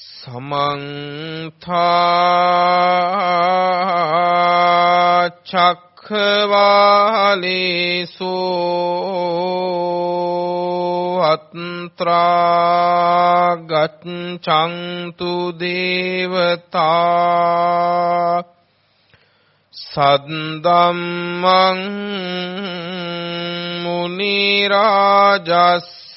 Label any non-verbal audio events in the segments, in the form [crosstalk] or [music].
සමන්තා චක්ඛවාලේසු අත්‍රා ගච්ඡන්තු දේවතා සද්දම්මං මුනි රාජස්ස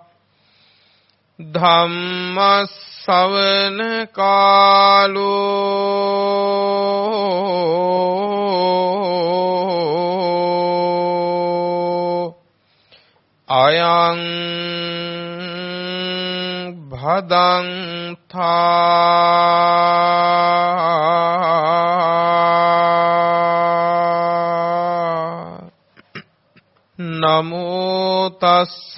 ධම්මස්සවන කාලෝ අයං භදන්තා නමෝ තස්ස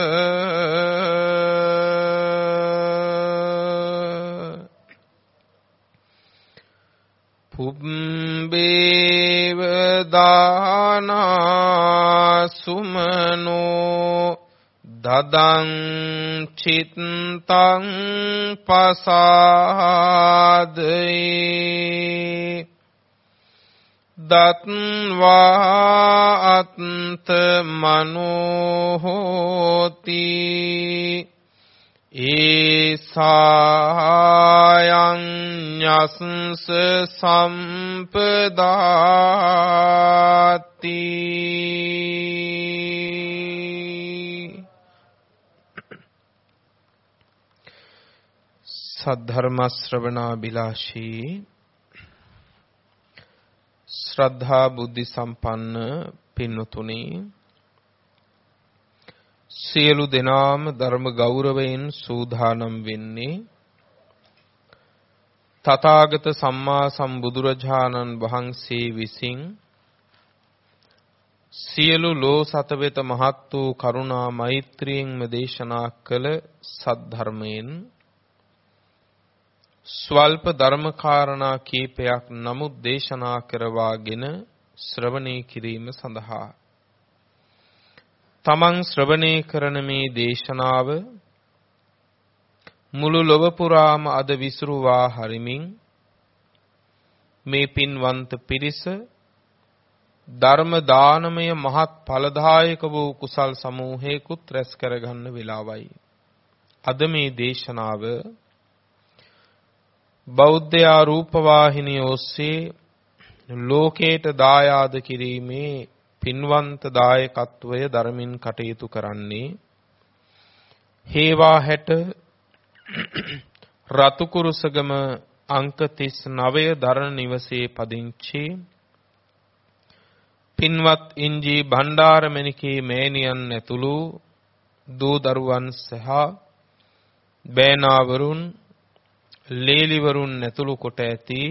පුබ්බේව දානා සුමනෝ දදං චිත්තං පසාදේ දත්වා අත්ත මනෝහෝති ඒසායං යස්ස සම්පදාති සද්ධර්ම ශ්‍රවණා බිලාශී ශ්‍රද්ධා බුද්ධ සම්පන්න පින්වතුනි සියලු දෙනාම ධර්ම ගෞරවයෙන් සූදානම් වෙන්නේ තථාගත සම්මා සම්බුදුරජාණන් වහන්සේ විසින් සියලු ලෝ සත වෙත මහත් වූ කරුණා මෛත්‍රියෙන්ම දේශනා කළ සද්ධර්මයෙන් ස්වල්ප ධර්මකාරණා කීපයක් නමුත් දේශනා කරවාගෙන ශ්‍රවණය කිරීම සඳහා තමන් ශ්‍රවණය කරන මේ දේශනාව මුළු ලොව පුරාම අද විසිරුවා හරිමින් මේ පින්වන්ත පිරිස ධර්ම දානමය මහත් ඵලදායක වූ කුසල් සමූහයකුත් රැස් කරගන්න වෙලාවයි. අද මේ දේශනාව බෞද්ධ රූපවාහිනිය ඔස්සේ ලෝකයට දායාද කිරීමේ පින්වන්ත දායකත්වය ධර්මින් කටයුතු කරන්නේ හේවා හැට රතුකුරුසගම අංක 39 දරණ නිවසේ පදිංචි පින්වත් ඉන්ජී භණ්ඩාරමණිකේ මෑණියන් ඇතුළු දූ දරුවන් සහ බෑනාවරුන් ලේලිවරුන් නැතුළු කොට ඇති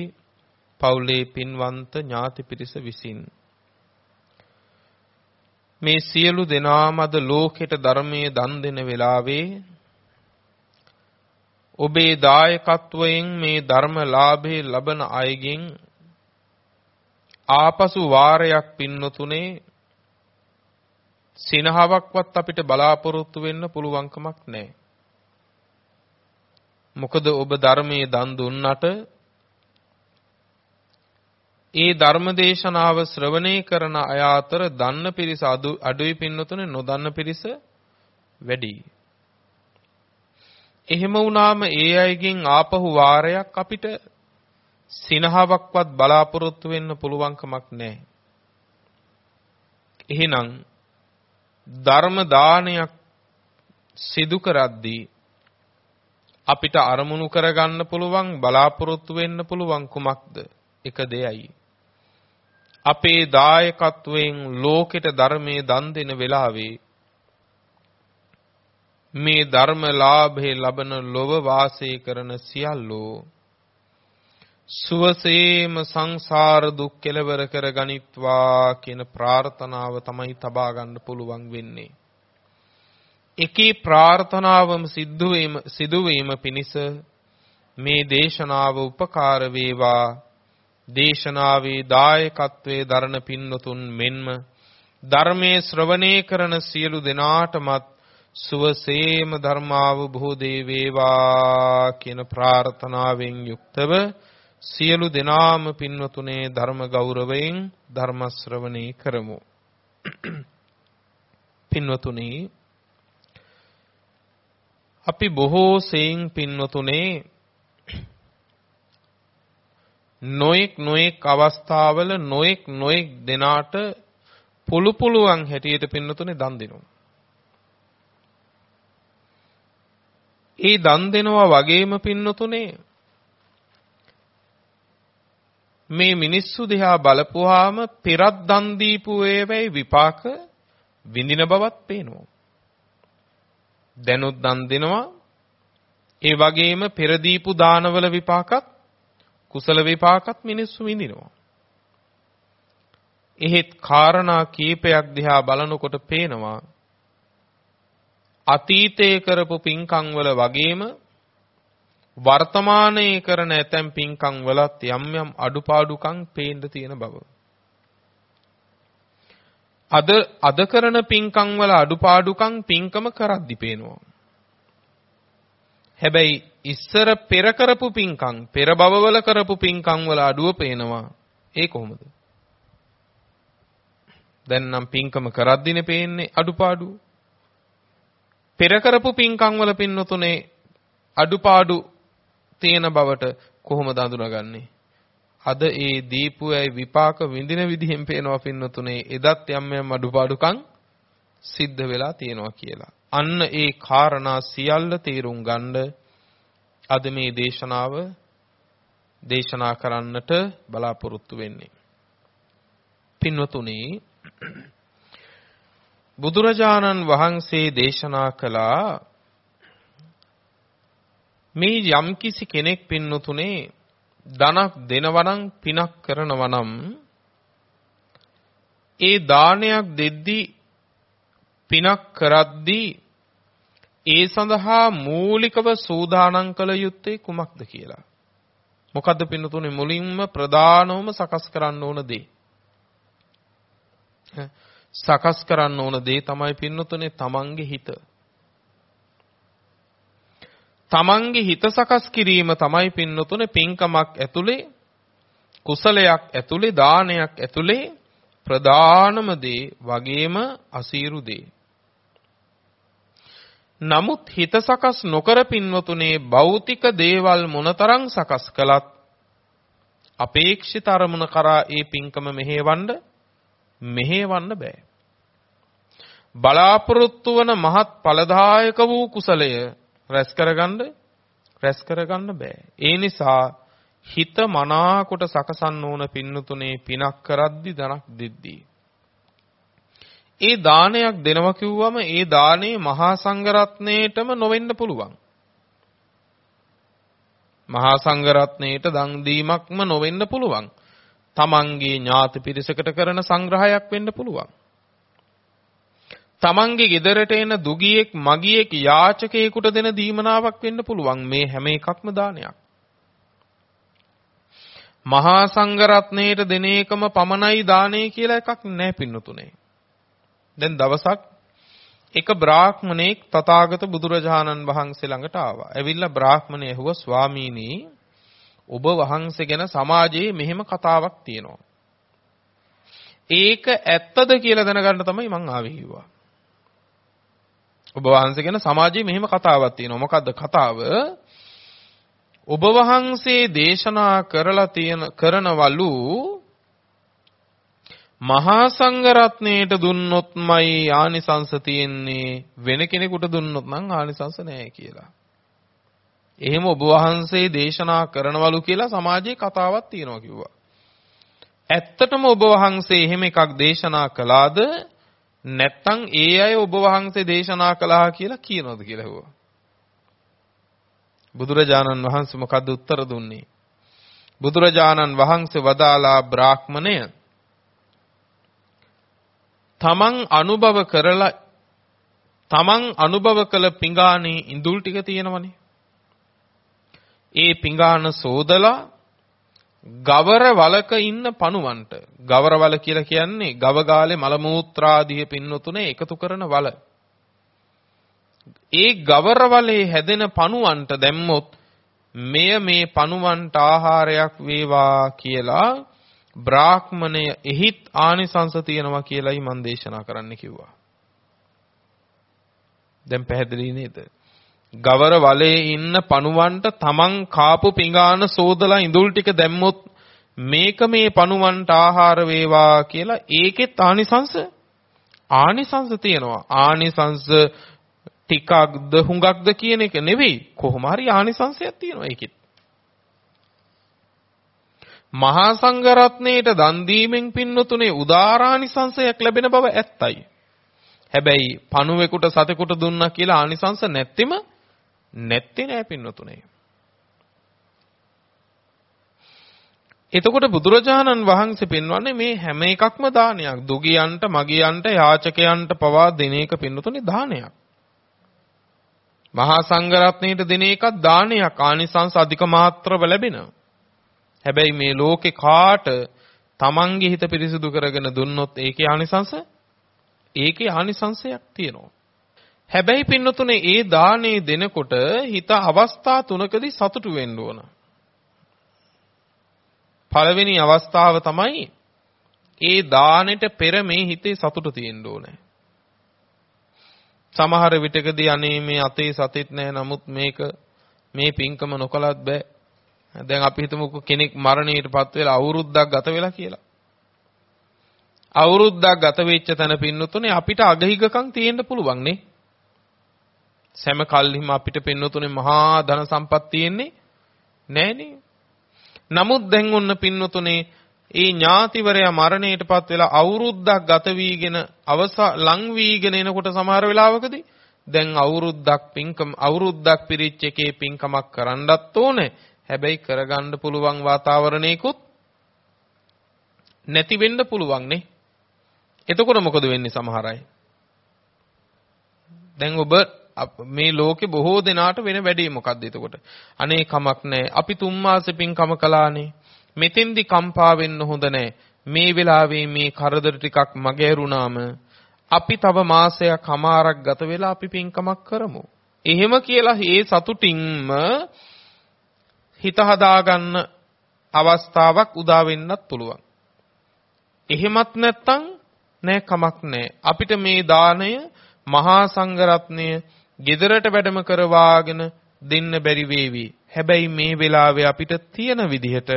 පවුලේ පින්වන්ත ඥාති පිරිස විසින් මේ සියලු දෙනාම අද ලෝකෙට ධර්මයේ දන් දෙන වෙලාවේ ඔබේ දායකත්වයෙන් මේ ධර්ම ලාභේ ලබන අයගෙන් ආපසු වාරයක් පින්නතුනේ සිනහවක්වත් අපිට බලාපොරොත්තු වෙන්න පුළුවන්කමක් නැහැ. මොකද ඔබ ධර්මයේ දන් දුන්නට ඒ ධර්මදේශනාව ශ්‍රවණය කරන අය අතර දන්න පිරිස අඩුයි පින්නතුනේ නොදන්න පිරිස වැඩි. එහෙම වුණාම ඒ අයගෙන් ආපහු වාරයක් අපිට සිනහවක්වත් බලාපොරොත්තු වෙන්න පුළුවන්කමක් නැහැ. එහෙනම් ධර්ම දානයක් සිදු කරද්දී අපිට අරමුණු කරගන්න පුළුවන් බලාපොරොත්තු වෙන්න පුළුවන් කුමක්ද? එක දෙයයි. අපේ දායකත්වයෙන් ලෝකෙට ධර්මයේ දන් දෙන වෙලාවේ මේ ධර්ම ලාභේ ලබන ලොව වාසය කරන සියල්ලෝ සුවසේම සංසාර දුක් කෙලවර කර ගනිත්වා කියන ප්‍රාර්ථනාව තමයි තබා ගන්න පුළුවන් වෙන්නේ. එකී ප්‍රාර්ථනාවම සිද්ධ වීම සිදු වීම පිණිස මේ දේශනාව උපකාර වේවා දේශනාවේ දායකත්වයේ දරන පින්නතුන් මෙන්ම ධර්මයේ ශ්‍රවණය කරන සියලු දෙනාටමත් සුවසේම ධර්මාවබෝධේ වේවා කියන ප්‍රාර්ථනාවෙන් යුක්තව සියලු දෙනාම පින්වතුනේ ධර්ම ගෞරවයෙන් ධර්ම ශ්‍රවණේ කරමු. [clears throat] පින්වතුනි අපි බොහෝ සෙයින් පින්වතුනේ නොඑක් නොඑක් අවස්ථාවල නොඑක් නොඑක් දෙනාට පුළු පුළුවන් හැටියට පින්නතුනේ දන් දෙනවා. ඒ දන් දෙනවා වගේම පින්නතුනේ මේ මිනිස්සු දිහා බලපුවාම පෙරත් දන් දීපු ඒවැයි විපාක විඳින බවත් පේනවා. දැනුත් දන් දෙනවා. ඒ වගේම පෙර දීපු දානවල විපාකත් කුසල විපාකත් මිනිස්සු විඳිනවා. එහෙත් කාරණා කීපයක් දිහා බලනකොට පේනවා අතීතයේ කරපු පින්කම් වල වගේම වර්තමානයේ කරන ඇතැම් පින්කම් වලත් යම් යම් අඩුපාඩුකම් පේන්න තියෙන බව. අද අද කරන පින්කම් වල අඩුපාඩුකම් පින්කම කරද්දි පේනවා. හැබැයි ඉස්සර පෙර කරපු පින්කම් පෙර භවවල කරපු පින්කම් වල අඩුව පේනවා. ඒ කොහොමද? දැන් නම් පින්කම කරද්දිනේ පේන්නේ අඩුපාඩු. පෙර කරපු පින්කම් වල පින්නතුනේ අඩුපාඩු තියෙන බවට කොහොමද අඳුනගන්නේ? අද ඒ දීපු අය විපාක විඳින විදිහෙන් පේනවා පින්නතුනේ එදත් යම් යම් අඩුපාඩුකම් සිද්ධ වෙලා තියෙනවා කියලා. අන්න ඒ කාරණා සියල්ල තේරුම් ගන්න අද මේ දේශනාව දේශනා කරන්නට බලාපොරොත්තු වෙන්නේ. පින්වතුනි බුදුරජාණන් වහන්සේ දේශනා කළා මේ යම්කිසි කෙනෙක් පින්නතුනේ ධනක් දෙනවනම් පිනක් කරනවනම් ඒ දානයක් දෙද්දී පිනක් කරද්දී ඒ සඳහා මූලිකව සූදානම් කළ යුත්තේ කුමක්ද කියලා. මොකද්ද පින්නතුනේ මුලින්ම ප්‍රධානවම සකස් කරන්න ඕන දේ. සකස් කරන්න ඕන දේ තමයි පින්නතුනේ තමන්ගේ හිත. තමන්ගේ හිත සකස් කිරීම තමයි පින්නතුනේ පින්කමක් ඇතුලේ කුසලයක් ඇතුලේ දානයක් ඇතුලේ ප්‍රධානම දේ වගේම අසීරු දේ. නමුත් හිත සකස් නොකර පින්වතුනේ භෞතික දේවල් මොනතරම් සකස් කළත් අපේක්ෂිත අරමුණ කරා ඒ පින්කම මෙහෙවන්න මෙහෙවන්න බෑ. බලාපොරොත්තු වන මහත් ඵලදායක වූ කුසලය රැස් කරගන්න රැස් කරගන්න බෑ. ඒ නිසා හිත මනාකොට සකසන්න ඕන පින්නතුනේ පිනක් කරද්දි ධනක් දෙද්දී ඒ දානයක් දෙනවා කිව්වම ඒ දානේ මහා සංඝරත්නයේටම නොවෙන්න පුළුවන්. මහා සංඝරත්නයේට දන් දීමක්ම නොවෙන්න පුළුවන්. තමන්ගේ ඥාති පිරිසකට කරන සංග්‍රහයක් වෙන්න පුළුවන්. තමන්ගේ ගෙදරට එන දුගියෙක් මගියෙක් යාචකයෙකුට දෙන දීමනාවක් වෙන්න පුළුවන් මේ හැම එකක්ම දානයක්. මහා සංඝරත්නයට දෙන එකම පමණයි දානේ කියලා එකක් නැහැ පින්නතුනේ. දැන් දවසක් එක බ්‍රාහ්මණෙක් තථාගත බුදුරජාණන් වහන්සේ ළඟට ආවා. ඇවිල්ලා බ්‍රාහ්මණය ඇහුවා ස්වාමීනි ඔබ වහන්සේ ගැන සමාජයේ මෙහෙම කතාවක් තියෙනවා. ඒක ඇත්තද කියලා දැනගන්න තමයි මං ආවේ කිව්වා. ඔබ වහන්සේ ගැන සමාජයේ මෙහෙම කතාවක් තියෙනවා. මොකද්ද කතාව? ඔබ වහන්සේ දේශනා කරලා තියෙන කරනවලු මහා සංඝරත්නයට දුන්නොත්මයි ආනිසංස තියෙන්නේ වෙන කෙනෙකුට දුන්නොත් නම් ආනිසංස නැහැ කියලා. එහෙම ඔබ වහන්සේ දේශනා කරනවලු කියලා සමාජයේ කතාවක් තියෙනවා කිව්වා. ඇත්තටම ඔබ වහන්සේ එහෙම එකක් දේශනා කළාද නැත්නම් ඒ අය ඔබ වහන්සේ දේශනා කළා කියලා කියනවද කියලා ඇහුවා. බුදුරජාණන් වහන්සේ මොකද්ද උත්තර දුන්නේ? බුදුරජාණන් වහන්සේ වදාලා බ්‍රාහ්මණය තමන් අනුභව කරලා තමන් අනුභව කළ පිඟානේ ඉඳුල් ටික තියෙනවනේ. ඒ පිඟාන සෝදලා ගවර වලක ඉන්න පණුවන්ට ගවර වල කියලා කියන්නේ ගව ගාලේ මල මූත්‍රාදී පින්නතුනේ එකතු කරන වල. ඒ ගවර වලේ හැදෙන පණුවන්ට දැම්මොත් මෙය මේ පණුවන්ට ආහාරයක් වේවා කියලා බ්‍රාහ්මණය එහිත් ආනිසංස තියනවා කියලයි මම දේශනා කරන්න කිව්වා. දැන් පැහැදිලි නේද? ගවර වලේ ඉන්න පණුවන්ට තමන් කාපු පිඟාන සෝදලා ඉඳුල් ටික දැම්මොත් මේක මේ පණුවන්ට ආහාර වේවා කියලා ඒකෙත් ආනිසංස ආනිසංස තියෙනවා. ආනිසංස ටිකක්ද හුඟක්ද කියන එක නෙවෙයි කොහොම හරි ආනිසංශයක් තියෙනවා ඒකෙත් මහා සංඝරත්නයට දන් දීමෙන් පින්නතුනේ උදාරානිසංශයක් ලැබෙන බව ඇත්තයි හැබැයි පණුවෙකුට සතෙකුට දුන්නා කියලා ආනිසංශ නැත්තිම නැත්තේ නෑ පින්නතුනේ එතකොට බුදුරජාණන් වහන්සේ පෙන්වන්නේ මේ හැම එකක්ම දානයක්. දුගියන්ට, මගියන්ට, යාචකයන්ට පවා දෙන එක පින්නතුනේ දානයක්. මහා සංඝරත්නයට දෙන එකක් දානයක් ආනිසංස අධික මාත්‍රව ලැබෙනවා. හැබැයි මේ ලෝකේ කාට තමන්ගේ හිත පිරිසිදු කරගෙන දුන්නොත් ඒකේ ආනිසංස ඒකේ ආනිසංසයක් තියෙනවා. හැබැයි පින්නතුනේ ඒ දානේ දෙනකොට හිත අවස්ථා තුනකදී සතුටු වෙන්න ඕන. පළවෙනි අවස්ථාව තමයි ඒ දානෙට පෙර මේ හිතේ සතුට තියෙන්න ඕනේ. සමහර විටකදී අනේ මේ අතේ සතෙත් නැහැ නමුත් මේක මේ පින්කම නොකලත් බෑ. දැන් අපි හිතමුකෝ කෙනෙක් මරණයටපත් වෙලා අවුරුද්දක් ගත වෙලා කියලා. අවුරුද්දක් ගත වෙච්ච තැන පින්නතුනේ අපිට අගහිගකම් තියෙන්න පුළුවන් නේ. සෑම කල්හිම අපිට පින්නතුනේ මහා ධන සම්පත් තියෙන්නේ නෑනේ. නමුත් දැන් ඔන්න පින්නතුනේ ඒ ඥාතිවරයා මරණයටපත් වෙලා අවුරුද්දක් ගත වීගෙන අවසා ලං වීගෙන එනකොට සමහර වෙලාවකදී දැන් අවුරුද්දක් පින්කම අවුරුද්දක් පිරිච්ච එකේ පින්කමක් කරන්නත් ඕනේ. හැබැයි කරගන්න පුළුවන් වාතාවරණයකුත් නැති වෙන්න පුළුවන් නේ. එතකොට මොකද වෙන්නේ සමහර අය? දැන් ඔබ මේ ලෝකේ බොහෝ දෙනාට වෙන වැඩේ මොකද්ද එතකොට? අනේ කමක් නැහැ. අපි තුන් මාසෙ පින්කම කළානේ. මෙතෙන්දි කම්පා වෙන්න හොඳ නැහැ. මේ වෙලාවේ මේ කරදර ටිකක් මගහැරුණාම අපි තව මාසයක් හමාරක් ගත වෙලා අපි පින්කමක් කරමු. එහෙම කියලා ඒ සතුටින්ම හිත හදාගන්න අවස්ථාවක් උදා වෙන්නත් පුළුවන්. එහෙමත් නැත්නම් නෑ කමක් නෑ. අපිට මේ දාණය මහා සංඝරත්නය ගෙදරට වැඩම කරවාගෙන දෙන්න බැරි වේවි. හැබැයි මේ වෙලාවේ අපිට තියෙන විදිහට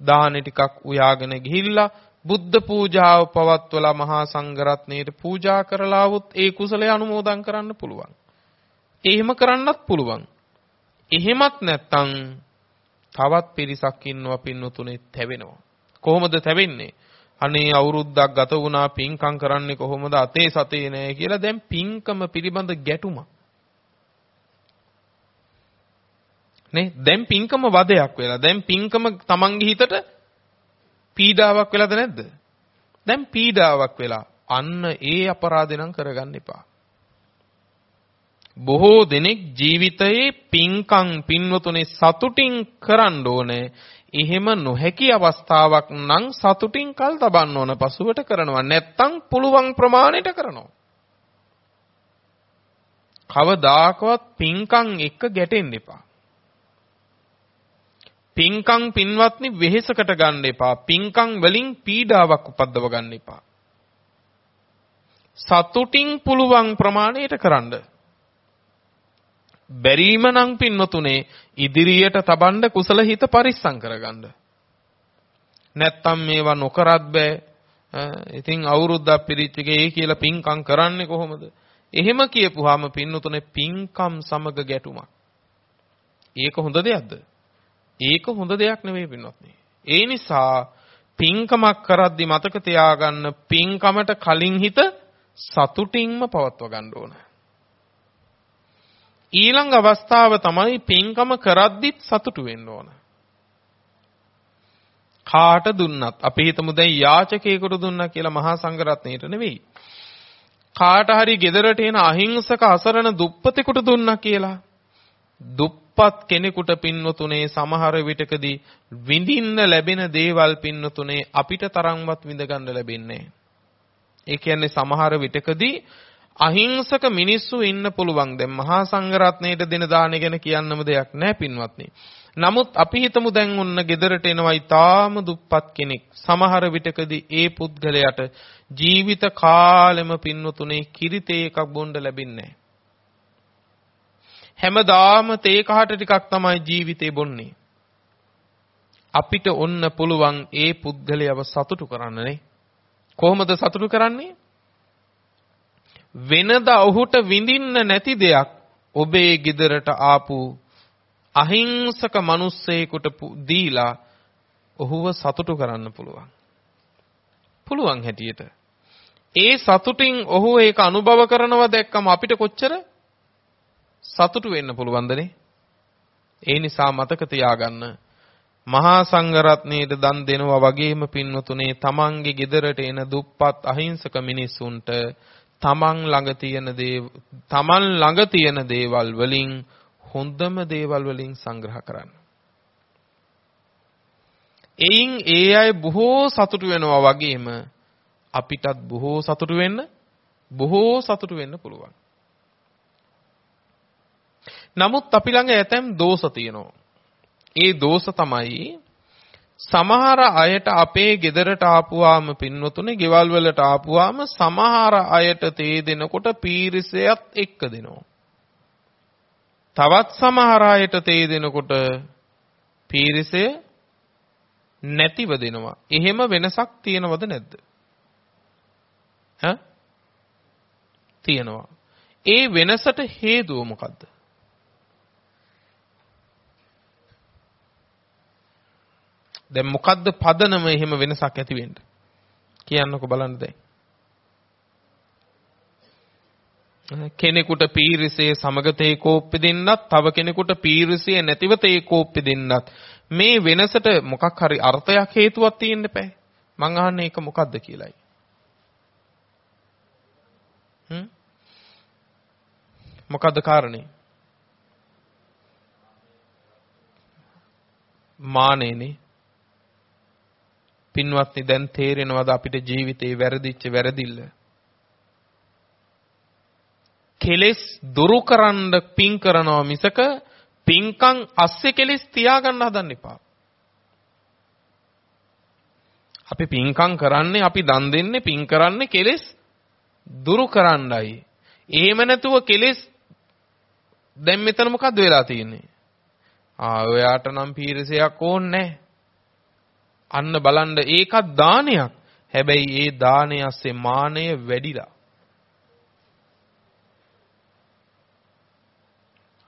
දාහනේ ටිකක් උයාගෙන ගිහිල්ලා බුද්ධ පූජාව පවත්වලා මහා සංඝරත්නයට පූජා කරලාවොත් ඒ කුසලයේ අනුමෝදන් කරන්න පුළුවන්. එහෙම කරන්නත් පුළුවන්. එහෙමත් නැත්තම් තවත් පිරිසක් ඉන්නවා පින්නතුනේ තැවෙනවා. කොහොමද තැවෙන්නේ? අනේ අවුරුද්දක් ගත වුණා පින්කම් කරන්නේ කොහොමද අතේ සතේ නෑ කියලා දැන් පින්කම පිළිබඳ ගැටුමක්. නේ දැන් පින්කම වදයක් වෙලා දැන් පින්කම තමන්ගේ හිතට පීඩාවක් වෙලාද නැද්ද දැන් පීඩාවක් වෙලා අන්න ඒ අපරාධේ නම් කරගන්න එපා බොහෝ දෙනෙක් ජීවිතයේ පින්කම් පින්වතුනේ සතුටින් කරන්න ඕනේ. එහෙම නොහැකි අවස්ථාවක් නම් සතුටින් කල් තබන්න ඕන පසුවට කරනවා. නැත්තම් පුළුවන් ප්‍රමාණයට කරනවා. කවදාකවත් පින්කම් එක්ක ගැටෙන්න එපා. පින්කම් පින්වත්නි වෙහෙසකට ගන්න එපා. පින්කම් වලින් පීඩාවක් උපද්දව ගන්න එපා. සතුටින් පුළුවන් ප්‍රමාණයට කරන්න. බැරිම නම් පින්නතුනේ ඉදිරියට තබන්න කුසල හිත පරිස්සම් කරගන්න. නැත්තම් මේවා නොකරත් බෑ. ඉතින් අවුරුද්දක් පිරිච්චගේ කියලා පින්කම් කරන්නේ කොහොමද? එහෙම කියපුවාම පින්නතුනේ පින්කම් සමග ගැටුමක්. ඒක හොඳ දෙයක්ද? ඒක හොඳ දෙයක් නෙවෙයි පින්වත්නි. ඒ නිසා පින්කමක් කරද්දි මතක තියාගන්න පින්කමට කලින් හිත සතුටින්ම පවත්ව ගන්න ඕන. ඊළඟ අවස්ථාව තමයි පින්කම කරද්දිත් සතුටු වෙන්න ඕන. කාට දුන්නත් අපි හිතමු දැන් යාචකයෙකුට දුන්නා කියලා මහා සංඝරත්නයට නෙවෙයි. කාට හරි ගෙදරට එන අහිංසක අසරණ දුප්පතෙකුට දුන්නා කියලා. දුප්පත් කෙනෙකුට පින්වතුනේ සමහර විටකදී විඳින්න ලැබෙන දේවල් පින්වතුනේ අපිට තරම්වත් විඳ ගන්න ලැබෙන්නේ නැහැ. ඒ කියන්නේ සමහර විටකදී අහිංසක මිනිස්සු ඉන්න පුළුවන්. දැන් මහා සංඝරත්නයට දෙන දාන ගැන කියන්නම දෙයක් නැහැ පින්වත්නි. නමුත් අපි හිතමු දැන් ඔන්න ගෙදරට එනවා ඊටාම දුප්පත් කෙනෙක්. සමහර විටකදී ඒ පුද්ගලයාට ජීවිත කාලෙම පින්වතුනේ කිරිතේ එකක් බොන්න ලැබෙන්නේ හැමදාම තේ කහට ටිකක් තමයි ජීවිතේ බොන්නේ. අපිට ඔන්න පුළුවන් ඒ පුද්ගලයාව සතුටු කරන්න නේ. කොහොමද සතුටු කරන්නේ? වෙනද ඔහුට විඳින්න නැති දෙයක් ඔබේ ගෙදරට ආපු අහිංසක මිනිස්සෙකුට දීලා ඔහුව සතුටු කරන්න පුළුවන්. පුළුවන් හැටියට. ඒ සතුටින් ඔහු ඒක අනුභව කරනවා දැක්කම අපිට කොච්චර සතුටු වෙන්න පුළුවන්දනේ? ඒ නිසා මතක තියාගන්න මහා සංඝරත්නයට දන් දෙනවා වගේම පින්වතුනේ තමන්ගේ ගෙදරට එන දුප්පත් අහිංසක මිනිසුන්ට තමන් ළඟ තියෙන දේ තමන් ළඟ තියෙන දේවල් වලින් හොඳම දේවල් වලින් සංග්‍රහ කරන්න. එයින් ඒ අය බොහෝ සතුටු වෙනවා වගේම අපිටත් බොහෝ සතුටු වෙන්න බොහෝ සතුටු වෙන්න පුළුවන්. නමුත් අපි ළඟ ඇතැම් දෝෂ තියෙනවා. ඒ දෝෂ තමයි සමහර අයට අපේ ගෙදරට ආපුවාම පින්වතුනේ ගෙවල් වලට ආපුවාම සමහර අයට තේ දෙනකොට පීරිසයත් එක්ක දෙනවා. තවත් සමහර අයට තේ දෙනකොට පීරිසය නැතිව දෙනවා. එහෙම වෙනසක් තියෙනවද නැද්ද? ඈ? තියෙනවා. ඒ වෙනසට හේතුව මොකද්ද? දැන් මොකද්ද පදනම එහෙම වෙනසක් ඇති වෙන්න? කියන්නකෝ බලන්න දැන්. කෙනෙකුට පීරිසේ සමග තේ කෝප්පෙ දෙන්නත්, තව කෙනෙකුට පීරිසේ නැතිව තේ කෝප්පෙ දෙන්නත්. මේ වෙනසට මොකක් හරි අර්ථයක් හේතුවක් තියෙන්න බෑ. මං අහන්නේ ඒක මොකද්ද කියලායි. හ්ම් මොකද්ද කාරණේ? මානේනේ පින්වත්නි දැන් තේරෙනවද අපිට ජීවිතේ වැරදිච්ච වැරදිල්ල? කෙලෙස් දුරු කරන්න පින් කරනවා මිසක පින්කම් අස්සේ කෙලෙස් තියාගන්න හදන්න එපා. අපි පින්කම් කරන්නේ අපි දන් දෙන්නේ පින් කරන්නේ කෙලෙස් දුරු කරන්නයි. එහෙම නැතුව කෙලෙස් දැන් මෙතන මොකද්ද වෙලා තියෙන්නේ? ආ ඔයාට නම් පීරසයක් ඕනේ නැහැ. අන්න බලන්න ඒකත් දානයක්. හැබැයි ඒ දානය ඇස්සේ මානය වැඩිලා.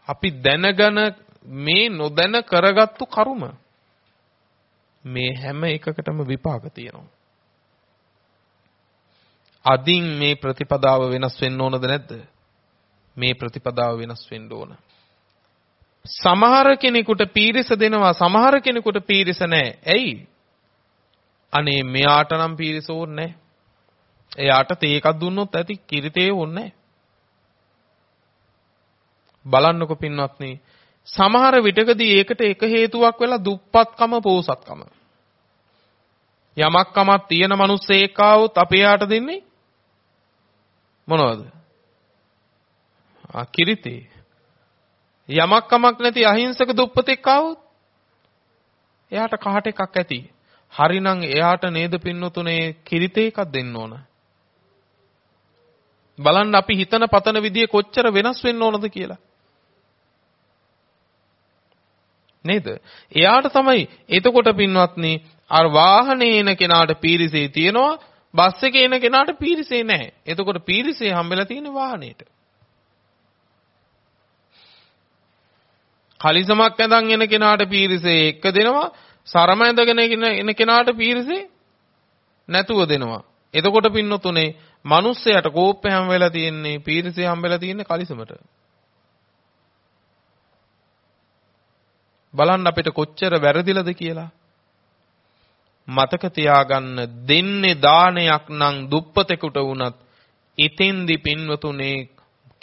අපි දැනගෙන මේ නොදැන කරගත්තු කරුම මේ හැම එකකටම විපාක තියෙනවා. අදින් මේ ප්‍රතිපදාව වෙනස් වෙන්න ඕනද නැද්ද? මේ ප්‍රතිපදාව වෙනස් වෙන්න ඕන. සමහර කෙනෙකුට පීරිස දෙනවා සමහර කෙනෙකුට පීරිස නැහැ. ඇයි? අනේ මෙයාට නම් පීරිස ඕනේ නැහැ. එයාට තේ එකක් දුන්නොත් ඇති කිරි තේ ඕනේ නැහැ. බලන්නකො පින්වත්නි සමහර විටකදී ඒකට එක හේතුවක් වෙලා දුප්පත්කම පෝසත්කම. යමක් කමක් තියෙන මිනිස්සෙක් ආවොත් අපේ යාට දෙන්නේ මොනවද? ආ කිරිතේ. යමක් කමක් නැති අහිංසක දුප්පතෙක් ආවොත් එයාට කහට එකක් ඇති. හරිනම් එයාට නේද පින්නතුනේ කිරිතේ එකක් දෙන්න ඕන. බලන්න අපි හිතන පතන විදිය කොච්චර වෙනස් වෙන්න ඕනද කියලා. නේද? එයාට තමයි එතකොට පින්වත්නි අර වාහනේ එන කෙනාට පීරිසේ තියෙනවා බස් එකේ එන කෙනාට පීරිසේ නැහැ. එතකොට පීරිසේ හම්බෙලා තියෙන වාහනේට. කලිසමක් ඇඳන් එන කෙනාට පීරිසේ එක දෙනවා සරම ඇඳගෙන එන කෙනාට පීරිසේ නැතුව දෙනවා. එතකොට පින්නතුනේ මිනිස්සයාට කෝප්පේ හැම වෙලා තියෙන්නේ පීරිසේ හම්බෙලා තියෙන්නේ කලිසමට. බලන්න අපිට කොච්චර වැරදිලද කියලා. මතක තියාගන්න දෙන්නේ දානයක් නම් දුප්පතෙකුට වුණත් ඉතින්දි පින්වතුනේ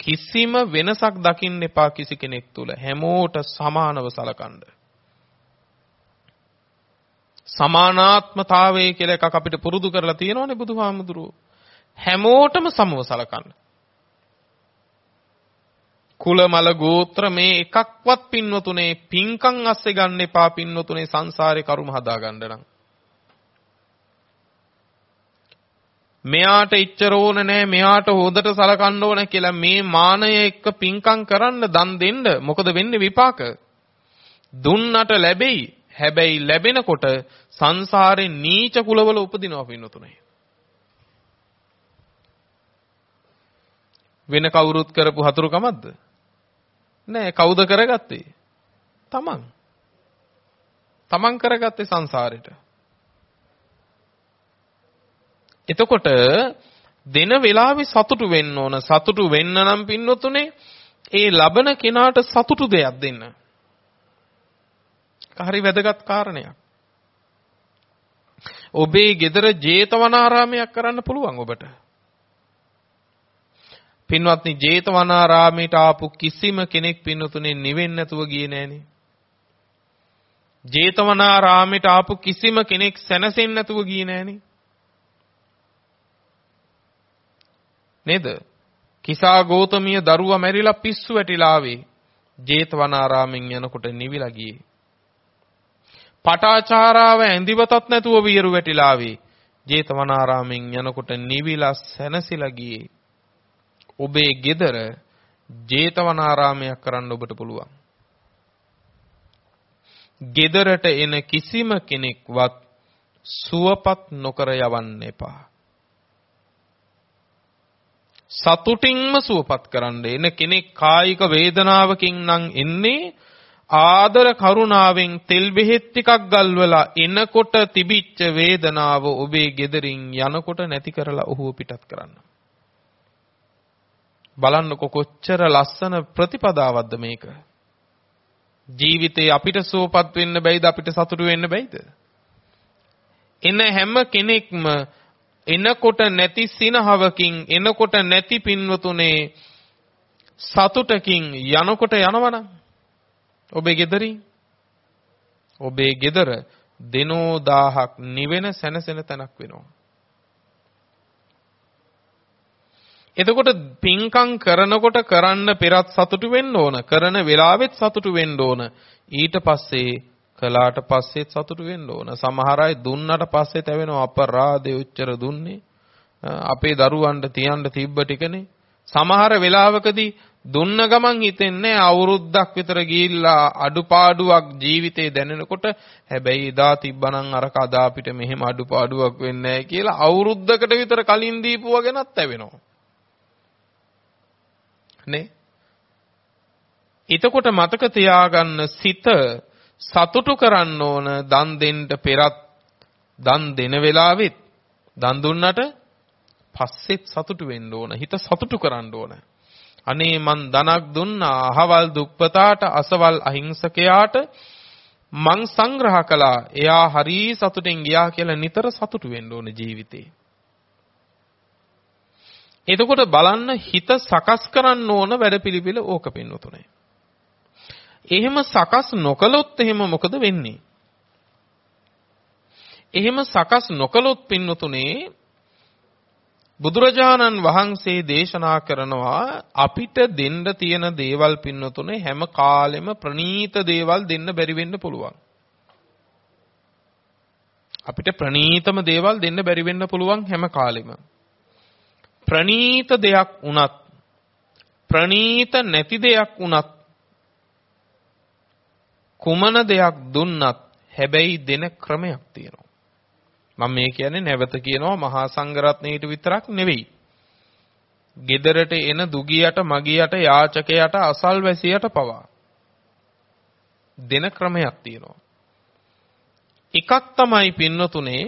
කිසිම වෙනසක් දකින්න එපා කිසි කෙනෙක් තුල හැමෝට සමානව සලකන්න. සමානාත්මතාවය කියලා එකක් අපිට පුරුදු කරලා තියෙනවනේ බුදුහාමුදුරුවෝ. හැමෝටම සමව සලකන්න. කුල මල ගෝත්‍ර මේ එකක්වත් පින්වතුනේ පින්කම් අස්සේ ගන්න එපා පින්වතුනේ සංසාරේ කරුම හදා ගන්න නම්. මෙයාට ඉච්චර ඕන නෑ මෙයාට හොදට සලකන්න ඕන කියලා මේ මානය එක්ක පිංකම් කරන්න දන් දෙන්න මොකද වෙන්නේ විපාක දුන්නට ලැබෙයි හැබැයි ලැබෙනකොට සංසාරේ නීච කුලවල උපදිනවා පින්නතුනේ වෙන කවුරුත් කරපු හතුරුකමක්ද නෑ කවුද කරගත්තේ? තමන්. තමන් කරගත්තේ සංසාරෙට. එතකොට දෙන වෙලාවේ සතුටු වෙන්න ඕන. සතුටු වෙන්න නම් පින්නතුනේ ඒ ලබන කෙනාට සතුටු දෙයක් දෙන්න. හරි වැදගත් කාරණයක්. ඔබේ ගෙදර ජේතවනාරාමයක් කරන්න පුළුවන් ඔබට. පින්වත්නි ජේතවනාරාමයට ආපු කිසිම කෙනෙක් පින්නතුනේ නිවෙන්නේ නැතුව ගියේ නෑනේ. ජේතවනාරාමයට ආපු කිසිම කෙනෙක් සැනසෙන්නේ නැතුව ගියේ නෑනේ. නේද? කිසා ගෞතමිය දරුවා මැරිලා පිස්සු වැටිලා ආවේ. ජේතවනාරාමෙන් යනකොට නිවිලා ගියේ. පටාචාරාව ඇඳිවතත් නැතුව වියරු වැටිලා ආවේ. ජේතවනාරාමෙන් යනකොට නිවිලා සැනසিলা ගියේ. ඔබේ ගෙදර ජේතවනාරාමයක් කරන්න ඔබට පුළුවන්. ගෙදරට එන කිසිම කෙනෙක්වත් සුවපත් නොකර යවන්න එපා. සතුටින්ම සුවපත් කරන්න එන කෙනෙක් කායික වේදනාවකින් නම් එන්නේ ආදර කරුණාවෙන් තෙල් බෙහෙත් ටිකක් ගල්වලා එනකොට තිබිච්ච වේදනාව ඔබේ gederin යනකොට නැති කරලා ඔහුව පිටත් කරන්න. බලන්නකො කොච්චර ලස්සන ප්‍රතිපදාවක්ද මේක. ජීවිතේ අපිට සුවපත් වෙන්න බැයිද අපිට සතුටු වෙන්න බැයිද? එන හැම කෙනෙක්ම එනකොට නැති සිනහවකින් එනකොට නැති පින්වතුනේ සතුටකින් යනකොට යනවනම් ඔබේ ගෙදරින් ඔබේ ගෙදර දිනෝ දාහක් නිවෙන සැනසෙන තැනක් වෙනවා. එතකොට පින්කම් කරනකොට කරන්න පෙරත් සතුටු වෙන්න ඕන කරන වෙලාවෙත් සතුටු වෙන්න ඕන ඊට පස්සේ කළාට පස්සෙත් සතුටු වෙන්න ඕන. සමහර අය දුන්නට පස්සේ තැවෙනවා අපරාධේ උච්චර දුන්නේ. අපේ දරුවන්ට තියන්න තිබ්බ ටිකනේ. සමහර වෙලාවකදී දුන්න ගමන් හිතෙන්නේ අවුරුද්දක් විතර ගිහිල්ලා අඩුපාඩුවක් ජීවිතේ දැනෙනකොට හැබැයි එදා තිබ්බනම් අර කදා අපිට මෙහෙම අඩුපාඩුවක් වෙන්නේ නැහැ කියලා අවුරුද්දකට විතර කලින් දීපුවා ගැනත් ඇවෙනවා. නේ? එතකොට මතක තියාගන්න සිත සතුටු කරන්න ඕන දන් දෙන්න පෙරත් දන් දෙන වෙලාවෙත් දන් දුන්නට පස්සෙත් සතුටු වෙන්න ඕන හිත සතුටු කරන්න ඕන අනේ මං ධනක් දුන්නා අහවල් දුප්පතාට අසවල් අහිංසකයාට මං සංග්‍රහ කළා එයා හරි සතුටින් ගියා කියලා නිතර සතුටු වෙන්න ඕන ජීවිතේ එතකොට බලන්න හිත සකස් කරන්න ඕන වැඩපිළිවෙල ඕක පින්නතුනේ. එහෙම සකස් නොකළොත් එහෙම මොකද වෙන්නේ? එහෙම සකස් නොකළොත් පින්නතුනේ බුදුරජාණන් වහන්සේ දේශනා කරනවා අපිට දෙන්න තියෙන දේවල් පින්නතුනේ හැම කාලෙම ප්‍රනීත දේවල් දෙන්න බැරි වෙන්න පුළුවන්. අපිට ප්‍රනීතම දේවල් දෙන්න බැරි වෙන්න පුළුවන් හැම කාලෙම. ප්‍රනීත දෙයක් වුණත් ප්‍රනීත නැති දෙයක් වුණත් කුමන දෙයක් දුන්නත් හැබැයි දෙන ක්‍රමයක් තියෙනවා. මම මේ කියන්නේ නැවත කියනවා මහා සංඝරත්නයට විතරක් නෙවෙයි. ගෙදරට එන දුගියට මගියට යාචකයට අසල්වැසියට පවා දෙන ක්‍රමයක් තියෙනවා. එකක් තමයි පින්නතුනේ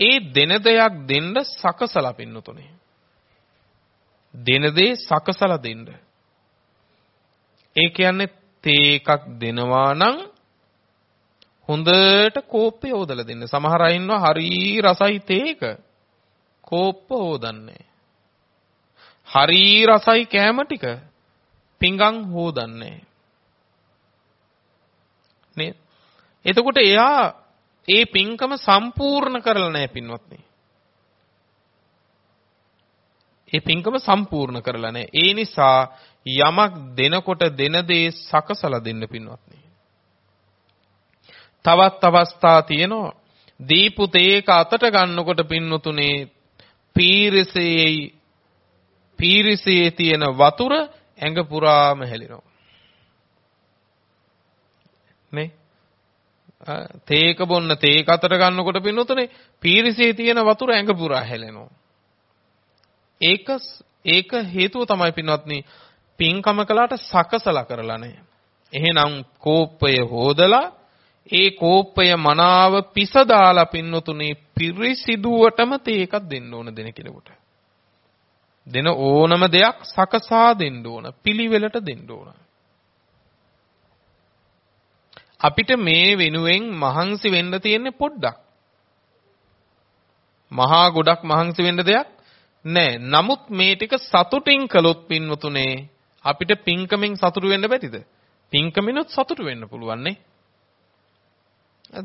ඒ දෙන දෙයක් දෙන්න සකසලා පින්නතුනේ. දෙන දේ සකසලා දෙන්න. ඒ කියන්නේ තේ එකක් දෙනවා නම් හොඳට කෝප්පය හොදලා දෙන්න. සමහර අය ඉන්නවා හරි රසයි තේක. කෝප්ප හොදන්නේ. හරි රසයි කෑම ටික පිංගම් හොදන්නේ. නේ? එතකොට එයා ඒ පින්කම සම්පූර්ණ කරලා නැහැ පින්වත්නි. ඒ පින්කම සම්පූර්ණ කරලා නැහැ. ඒ නිසා යමක් දෙනකොට දෙන දේ සකසලා දෙන්න පින්වත්නි. තවත් අවස්ථා තියෙනවා. දීපු තේක අතට ගන්නකොට පින්නතුනේ පීරිසෙයි පීරිසයේ තියෙන වතුර ඇඟ පුරාම හැලෙනවා. නේ? තේක බොන්න තේක අතට ගන්නකොට පින්නතුනේ පීරිසයේ තියෙන වතුර ඇඟ පුරා හැලෙනවා. ඒක ඒක හේතුව තමයි පින්වත්නි පින්කම කළාට සකසලා කරලා නැහැ. එහෙනම් කෝපය හොදලා ඒ කෝපය මනාව පිස දාලා පින්නතුනේ පිරිසිදුවටම තේකක් දෙන්න ඕන දෙන කෙනෙකුට. දෙන ඕනම දෙයක් සකසා දෙන්න ඕන පිළිවෙලට දෙන්න ඕන. අපිට මේ වෙනුවෙන් මහන්සි වෙන්න තියෙන්නේ පොඩ්ඩක්. මහා ගොඩක් මහන්සි වෙන්න දෙයක් නැහැ. නමුත් මේ ටික සතුටින් කළොත් පින්වතුනේ අපිට පින්කමෙන් සතුටු වෙන්න බැරිද? පින්කමිනුත් සතුටු වෙන්න පුළුවන් නේ.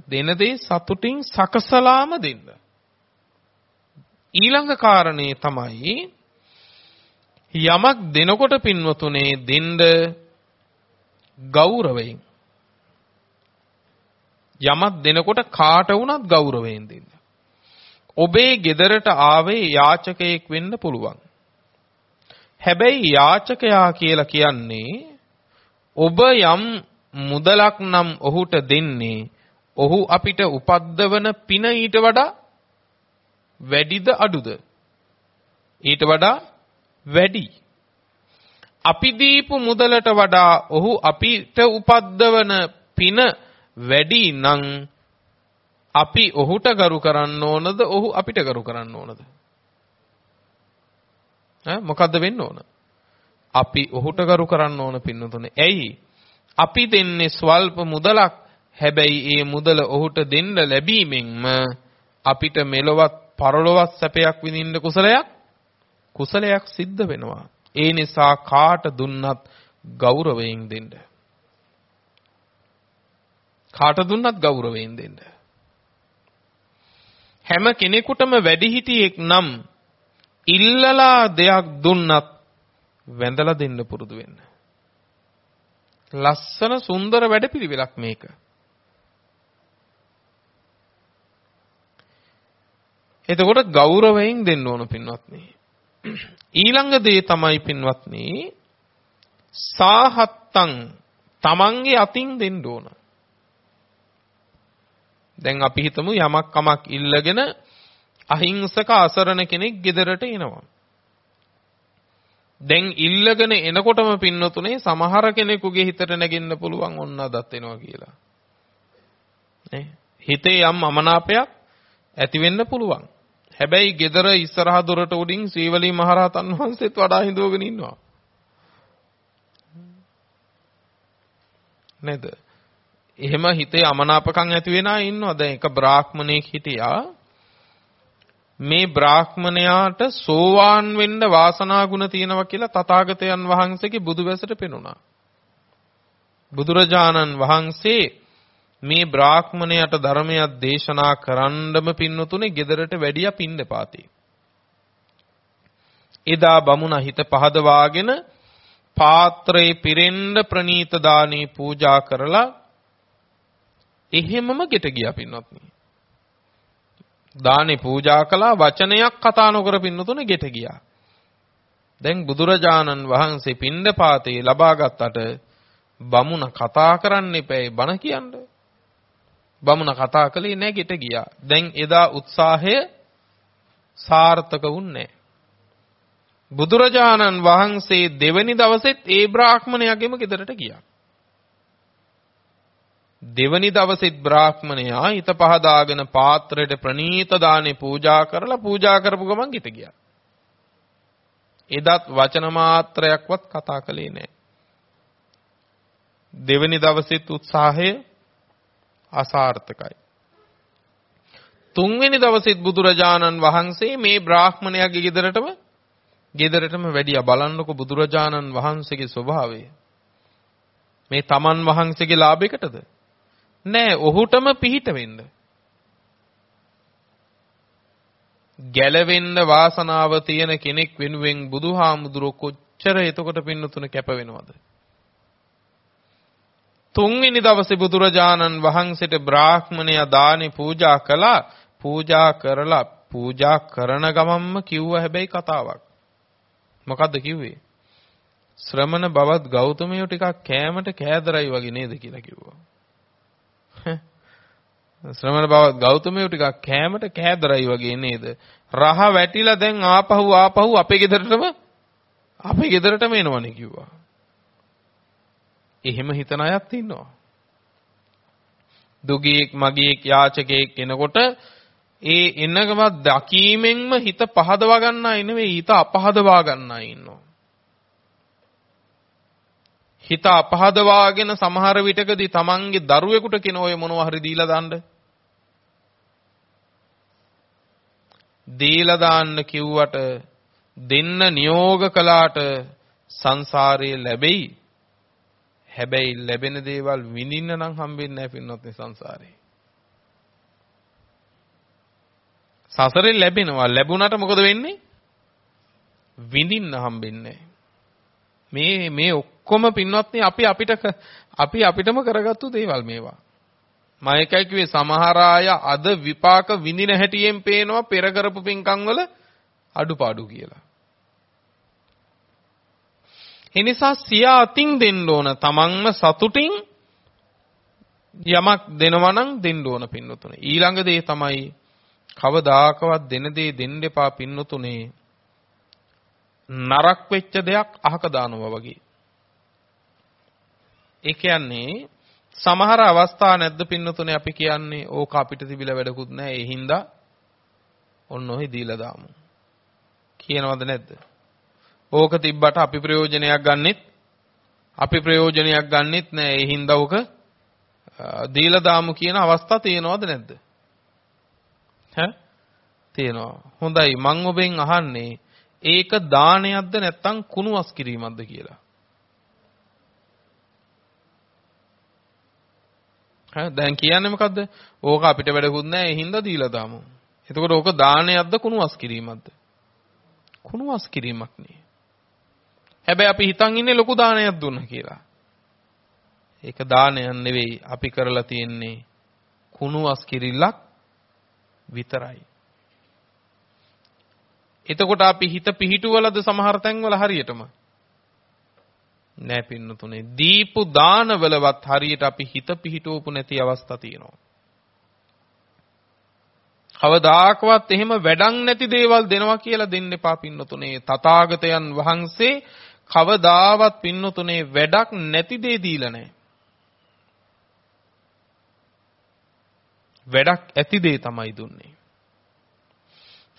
දෙන දේ සතුටින් සකසලාම දෙන්න. ඊළඟ කාරණේ තමයි යමක් දෙනකොට පින්වතුනේ දෙන්න ගෞරවයෙන් යමක් දෙනකොට කාට වුණත් ගෞරවයෙන් දෙන්න. ඔබේ ගෙදරට ආවේ යාචකයෙක් වෙන්න පුළුවන්. හැබැයි යාචකයා කියලා කියන්නේ ඔබ යම් මුදලක් නම් ඔහුට දෙන්නේ ඔහු අපිට උපද්දවන පින ඊට වඩා වැඩිද අඩුද? ඊට වඩා වැඩි. අපි දීපු මුදලට වඩා ඔහු අපිට උපද්දවන පින වැඩි නම් අපි ඔහුට ගරු කරන්න ඕනද ඔහු අපිට ගරු කරන්න ඕනද? ඈ මොකද්ද වෙන්න ඕන? අපි ඔහුට ගරු කරන්න ඕන පින්නතුනේ. ඇයි? අපි දෙන්නේ ස්වල්ප මුදලක්. හැබැයි ඒ මුදල ඔහුට දෙන්න ලැබීමෙන්ම අපිට මෙලොවත් පරලොවත් සැපයක් විඳින්න කුසලයක් කුසලයක් සිද්ධ වෙනවා. ඒ නිසා කාට දුන්නත් ගෞරවයෙන් දෙන්න. කාට දුන්නත් ගෞරවයෙන් දෙන්න. හැම කෙනෙකුටම වැඩිහිටියෙක් නම් ඉල්ලලා දෙයක් දුන්නත් වැඳලා දෙන්න පුරුදු වෙන්න. ලස්සන සුන්දර වැඩපිළිවෙලක් මේක. එතකොට ගෞරවයෙන් දෙන්න ඕන පින්වත්නි. ඊළඟ දේ තමයි පින්වත්නි සාහත්තං තමන්ගේ අතින් දෙන්න ඕන. දැන් අපි හිතමු යමක් කමක් ඉල්ලගෙන අහිංසක අසරණ කෙනෙක් ගෙදරට එනවා. දැන් ඉල්ලගෙන එනකොටම පින්නතුනේ සමහර කෙනෙකුගේ හිතට නැගෙන්න පුළුවන් ඔන්න අදත් එනවා කියලා. නේ? හිතේ යම් අමනාපයක් ඇති වෙන්න පුළුවන්. හැබැයි gedara ඉස්සරහ දොරට උඩින් සීවලී මහරහතන් වහන්සේත් වඩා හිඳවගෙන ඉන්නවා. නේද? එහෙම හිතේ අමනාපකම් ඇති වෙන අය ඉන්නවා. දැන් එක බ්‍රාහ්මණයෙක් හිටියා. මේ බ්‍රාහ්මණයාට සෝවාන් වෙන්න වාසනා ගුණ තියෙනවා කියලා තථාගතයන් වහන්සේගේ බුදුවැසට පෙනුණා. බුදුරජාණන් වහන්සේ මේ බ්‍රාහ්මණයට ධර්මයක් දේශනා කරන්නම පින්නතුනේ ගෙදරට වැඩියා පින්නපාතේ. එදා බමුණ හිත පහදවාගෙන පාත්‍රේ පිරෙන්න ප්‍රනීත දානේ පූජා කරලා එහෙමම ගෙට ගියා පින්වත්නි. දානේ පූජා කළා වචනයක් කතා නොකර පින්නතුනේ ගෙට ගියා. දැන් බුදුරජාණන් වහන්සේ පින්ඩපාතේ ලබා ගත්තට බමුණ කතා කරන්න එපැයි බණ කියන්න. බමුණ කතා කළේ නැහැ ගෙට ගියා. දැන් එදා උත්සාහය සාර්ථක වුණේ බුදුරජාණන් වහන්සේ දෙවැනි දවසෙත් ඒ බ්‍රාහ්මණයාගෙම ගෙදරට ගියා. දෙවනි දවසෙත් බ්‍රාහ්මණයා හිත පහදාගෙන පාත්‍රයට ප්‍රණීත දානේ පූජා කරලා පූජා කරපු ගමන් ගෙට ගියා. එදත් වචන මාත්‍රයක්වත් කතා කළේ නැහැ. දෙවනි දවසෙත් උත්සාහය අසාර්ථකයි. තුන්වෙනි දවසෙත් බුදුරජාණන් වහන්සේ මේ බ්‍රාහ්මණයාගේ ගෙදරටම ගෙදරටම වැඩියා බලන්නකො බුදුරජාණන් වහන්සේගේ ස්වභාවය. මේ තමන් වහන්සේගේ ලාභයකටද? නෑ ඔහුටම පිහිට වෙන්න. ගැලවෙන්න වාසනාව තියෙන කෙනෙක් වෙනුවෙන් බුදුහාමුදුරුවෝ කොච්චර එතකොට පින්නතුන කැප වෙනවද? තුන්වෙනි දවසේ බුදුරජාණන් වහන්සේට බ්‍රාහ්මණයා දානි පූජා කළා. පූජා කරලා පූජා කරන ගමන්ම කිව්ව හැබැයි කතාවක්. මොකද්ද කිව්වේ? ශ්‍රමණ බවත් ගෞතමයෝ ටිකක් කෑමට කෑදරයි වගේ නේද කියලා කිව්වා. ශ්‍රමණ බවත් ගෞතමයෝ ටිකක් කෑමට කෑදරයි වගේ නේද? රහ වැටිලා දැන් ආපහු ආපහු අපේ ගෙදරටම? අපේ ගෙදරටම එනවනේ කිව්වා. එහෙම හිතන අයත් ඉන්නවා. දුගියෙක් මගියෙක් යාචකයෙක් එනකොට ඒ එනකම දකීමෙන්ම හිත පහදවා ගන්න අය නෙවෙයි හිත අපහදවා ගන්න අය ඉන්නවා. හිත අපහදවාගෙන සමහර විටකදී තමන්ගේ දරුවෙකුට කියන ඔය මොනවා හරි දීලා දාන්න. දීලා දාන්න කිව්වට දෙන්න නියෝග කළාට සංසාරයේ ලැබෙයි හැබැයි ලැබෙන දේවල් විඳින්න නම් හම්බෙන්නේ නැහැ පින්නොත් මේ සංසාරේ. සසරේ ලැබෙනවා. ලැබුණාට මොකද වෙන්නේ? විඳින්න හම්බෙන්නේ මේ මේ ඔක්කොම පින්වත්නි අපි අපිට අපි අපිටම කරගත්තු දේවල් මේවා. මම එකයි කිව්වේ සමහර අය අද විපාක විඳින හැටියෙන් පේනවා පෙර කරපු පින්කම් වල අඩුපාඩු කියලා. ඒ නිසා සියා අතින් දෙන්න ඕන තමන්ම සතුටින් යමක් දෙනවා නම් දෙන්න ඕන පින්නතුනේ. ඊළඟ දේ තමයි කවදාකවත් දෙන දේ දෙන්න එපා පින්නතුනේ. නරක් වෙච්ච දෙයක් අහක දානවා වගේ. ඒ කියන්නේ සමහර අවස්ථා නැද්ද පින්නතුනේ අපි කියන්නේ ඕක අපිට තිබිලා වැඩකුත් නැහැ ඒ හින්දා ඔන්න ඔහි දීලා දාමු. කියනවද නැද්ද? ඕක තිබ්බට අපි ප්‍රයෝජනයක් ගන්නෙත් අපි ප්‍රයෝජනයක් ගන්නෙත් නෑ ඒ හින්දා ඕක දීලා දාමු කියන අවස්ථා තියෙනවද නැද්ද? ඈ තියෙනවා. හොඳයි මං ඔබෙන් අහන්නේ ඒක දානයක්ද නැත්නම් කුණුවස් කිරීමක්ද කියලා. හා දැන් කියන්නේ මොකද්ද? ඕක අපිට වැඩකුත් නැහැ ඒ හින්දා දීලා දාමු. එතකොට ඕක දානයක්ද කුණුවස් කිරීමක්ද? කුණුවස් කිරීමක් නේ. හැබැයි අපි හිතන් ඉන්නේ ලොකු දානයක් දුන්නා කියලා. ඒක දානයක් නෙවෙයි අපි කරලා තියෙන්නේ කුණුවස් කිරිල්ලක් විතරයි. එතකොට අපි හිත පිහිටුවලද සමහර තැන්වල හරියටම නෑ පින්නතුනේ දීපු දානවලවත් හරියට අපි හිත පිහිටවපු නැති අවස්ථා තියෙනවා. කවදාකවත් එහෙම වැඩක් නැති දේවල් දෙනවා කියලා දෙන්න එපා පින්නතුනේ. තථාගතයන් වහන්සේ කවදාවත් පින්නතුනේ වැඩක් නැති දේ දීලා නැහැ. වැඩක් ඇති දේ තමයි දුන්නේ.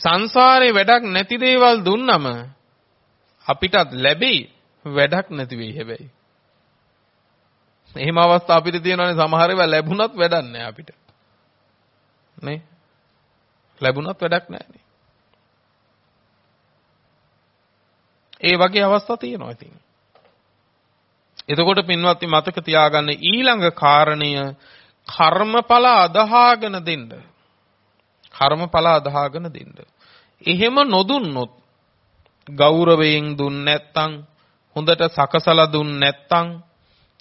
සංසාරේ වැඩක් නැති දේවල් දුන්නම අපිටත් ලැබෙයි වැඩක් නැති වෙයි හැබැයි. එහෙම අවස්ථා අපිට තියෙනවානේ සමහර ඒවා ලැබුණත් වැඩක් නැහැ අපිට. නේ? ලැබුණත් වැඩක් නැහැ ඒ වගේ අවස්ථා තියෙනවා ඉතින්. එතකොට පින්වත්නි මතක තියාගන්න ඊළඟ කාරණය කර්මඵල අදහාගෙන දෙන්න. කර්මඵල අදහාගෙන දෙන්න. එහෙම නොදුන්නොත් ගෞරවයෙන් දුන්න නැත්තම් හොඳට සකසලා දුන්න නැත්තම්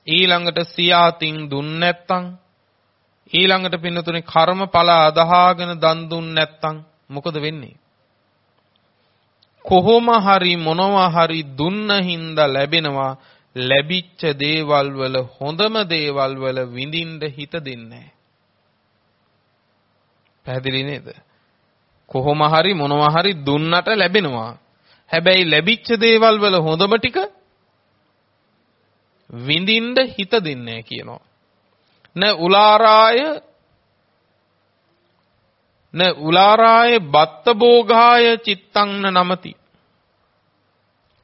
ඊළඟට සියාතින් දුන්න නැත්තම් ඊළඟට පින්නතුනේ කර්මඵල අදහාගෙන දන් දුන්න නැත්තම් මොකද වෙන්නේ? කොහොම හරි මොනවා හරි දුන්න හින්දා ලැබෙනවා ලැබිච්ච දේවල් වල හොඳම දේවල් වල විඳින්න හිත දෙන්නේ පැහැදිලි නේද? කොහොම හරි මොනවා හරි දුන්නට ලැබෙනවා. හැබැයි ලැබිච්ච දේවල් වල හොඳම ටික විඳින්න හිත දෙන්නේ කියනවා. න උලාරාය න උලාරාය බත්ත භෝගාය චිත්තං නමති.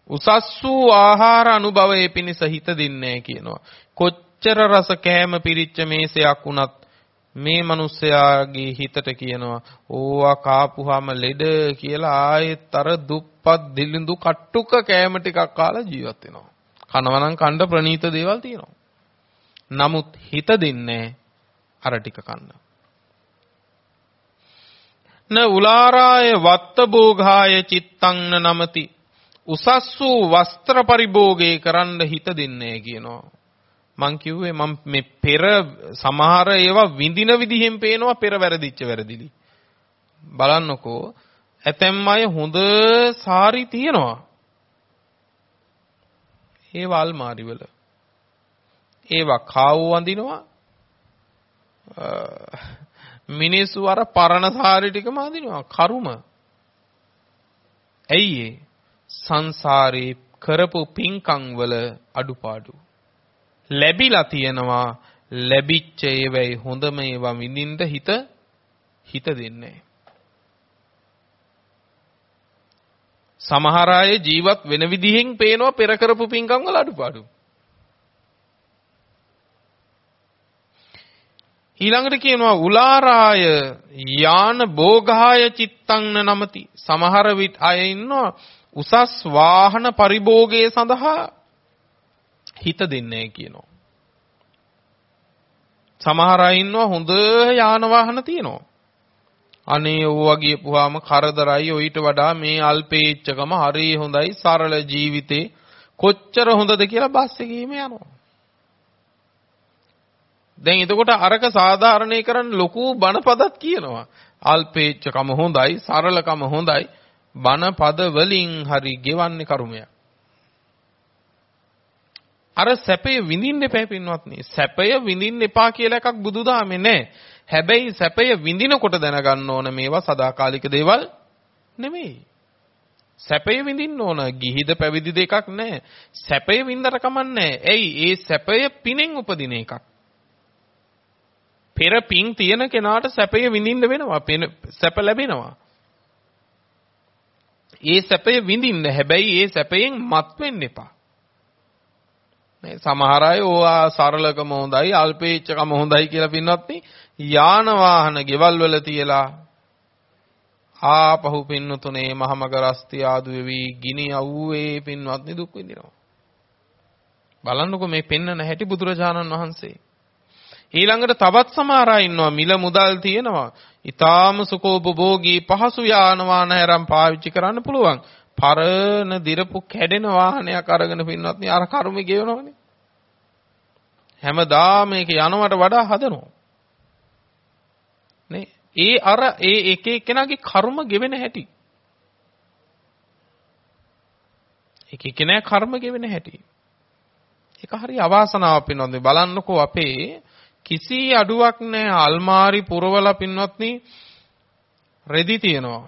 උසස් වූ ආහාර අනුභවයේ පිණිස හිත දෙන්නේ කියනවා. කොච්චර රස කෑම පිරිච්ච මේසයක් වුණත් මේ මිනිස්යාගේ හිතට කියනවා ඕවා කාපුවාම ලෙඩ කියලා ආයෙත් අර දුප්පත් දිලිඳු කට්ටුක කෑම ටිකක් කාලා ජීවත් වෙනවා. කනවනම් කණ්ඩ ප්‍රනීත දේවල් තියෙනවා. නමුත් හිත දෙන්නේ අර ටික කන්න. න උලාරාය වත්ත භෝගාය චිත්තං නමති උසස් වූ වස්ත්‍ර පරිභෝගය කරන්න හිත දෙන්නේ කියනවා. මං කිව්වේ මම මේ පෙර සමහර ඒවා විඳින විදිහෙන් පේනවා පෙර වැරදිච්ච වැරදිලි. බලන්නකෝ ඇතැම් අය හොඳ සාරි තියනවා. ඒවා අල්මාරි වල. ඒවා කාව් වඳිනවා. මිනිස්සු අර පරණ සාරි ටිකම අඳිනවා කරුම. ඇයි ඒ? සංසාරේ කරපු පින්කම් වල අඩුපාඩු. ලැබිලා තියෙනවා ලැබිච්ච ඒවයි හොඳම ඒවා විඳින්න හිත හිත දෙන්නේ සමහර අය ජීවත් වෙන විදිහෙන් පේනවා පෙර කරපු පින්කම් වල අඩුපාඩු. ඊළඟට කියනවා උලාරාය යාන භෝගාය චිත්තං නමති. සමහර විට අය ඉන්නවා උසස් වාහන පරිභෝගයේ සඳහා හිත දෙන්නේ කියනවා. සමහර අය ඉන්නවා හොඳ යාන වාහන තියෙනවා. අනේ ඕවා ගියපුවාම කරදරයි ඔయిత වඩා මේ අල්පේච්ඡකම හරි හොඳයි සරල ජීවිතේ කොච්චර හොඳද කියලා බස් එකේම යනවා. දැන් එතකොට අරක සාධාරණේ කරන්න ලොකු බණපදක් කියනවා. අල්පේච්ඡකම හොඳයි, සරලකම හොඳයි. බණපද වලින් හරි ගෙවන්නේ කරුමයක්. අර සැපය විඳින්න එපා පින්වත්නි. සැපය විඳින්න එපා කියලා එකක් බුදුදහමේ නැහැ. හැබැයි සැපය විඳිනකොට දැනගන්න ඕන මේවා සදාකාලික දේවල් නෙමෙයි. සැපය විඳින්න ඕන ගිහිද පැවිදි දෙකක් නැහැ. සැපය විඳතර කමන්නේ. ඇයි? ඒ සැපය පිනෙන් උපදින එකක්. පෙර පිං තියෙන කෙනාට සැපය විඳින්න වෙනවා. සැප ලැබෙනවා. ඒ සැපය විඳින්න හැබැයි ඒ සැපයෙන් මත් වෙන්න එපා. මේ සමහර අය ඕවා සරලකම හොඳයි අල්පේච්ඡකම හොඳයි කියලා පින්වත්නි යාන වාහන ගෙවල් වල තියලා ආපහු පින්නතුනේ මහමග රස්තිය ආදු වෙවි ගිනි අවුවේ පින්වත්නි දුක් විඳිනවා. බලන්නකෝ මේ පෙන්නන හැටි බුදුරජාණන් වහන්සේ ඊළඟට තවත් සමහර අය ඉන්නවා මිල මුදල් තියෙනවා. ඊටාම සුඛෝපභෝගී පහසු යාන වාහන හැරම් පාවිච්චි කරන්න පුළුවන්. පරණ දිරපු කැඩෙන වාහනයක් අරගෙන පින්නත් අර කර්මෙ ගෙවනවනේ. හැමදාම මේක යනවට වඩා හදනවා. නේ? ඒ අර ඒ එක එක්කෙනාගේ කර්ම ගෙවෙන හැටි. එක එක්කෙනා කර්ම ගෙවෙන හැටි. ඒක හරි අවාසනාවක් පින්නොත් බලන්නකෝ අපේ කිසි අඩුවක් නැහැ අල්මාරි පුරවලා පින්වත්නි රෙදි තියෙනවා.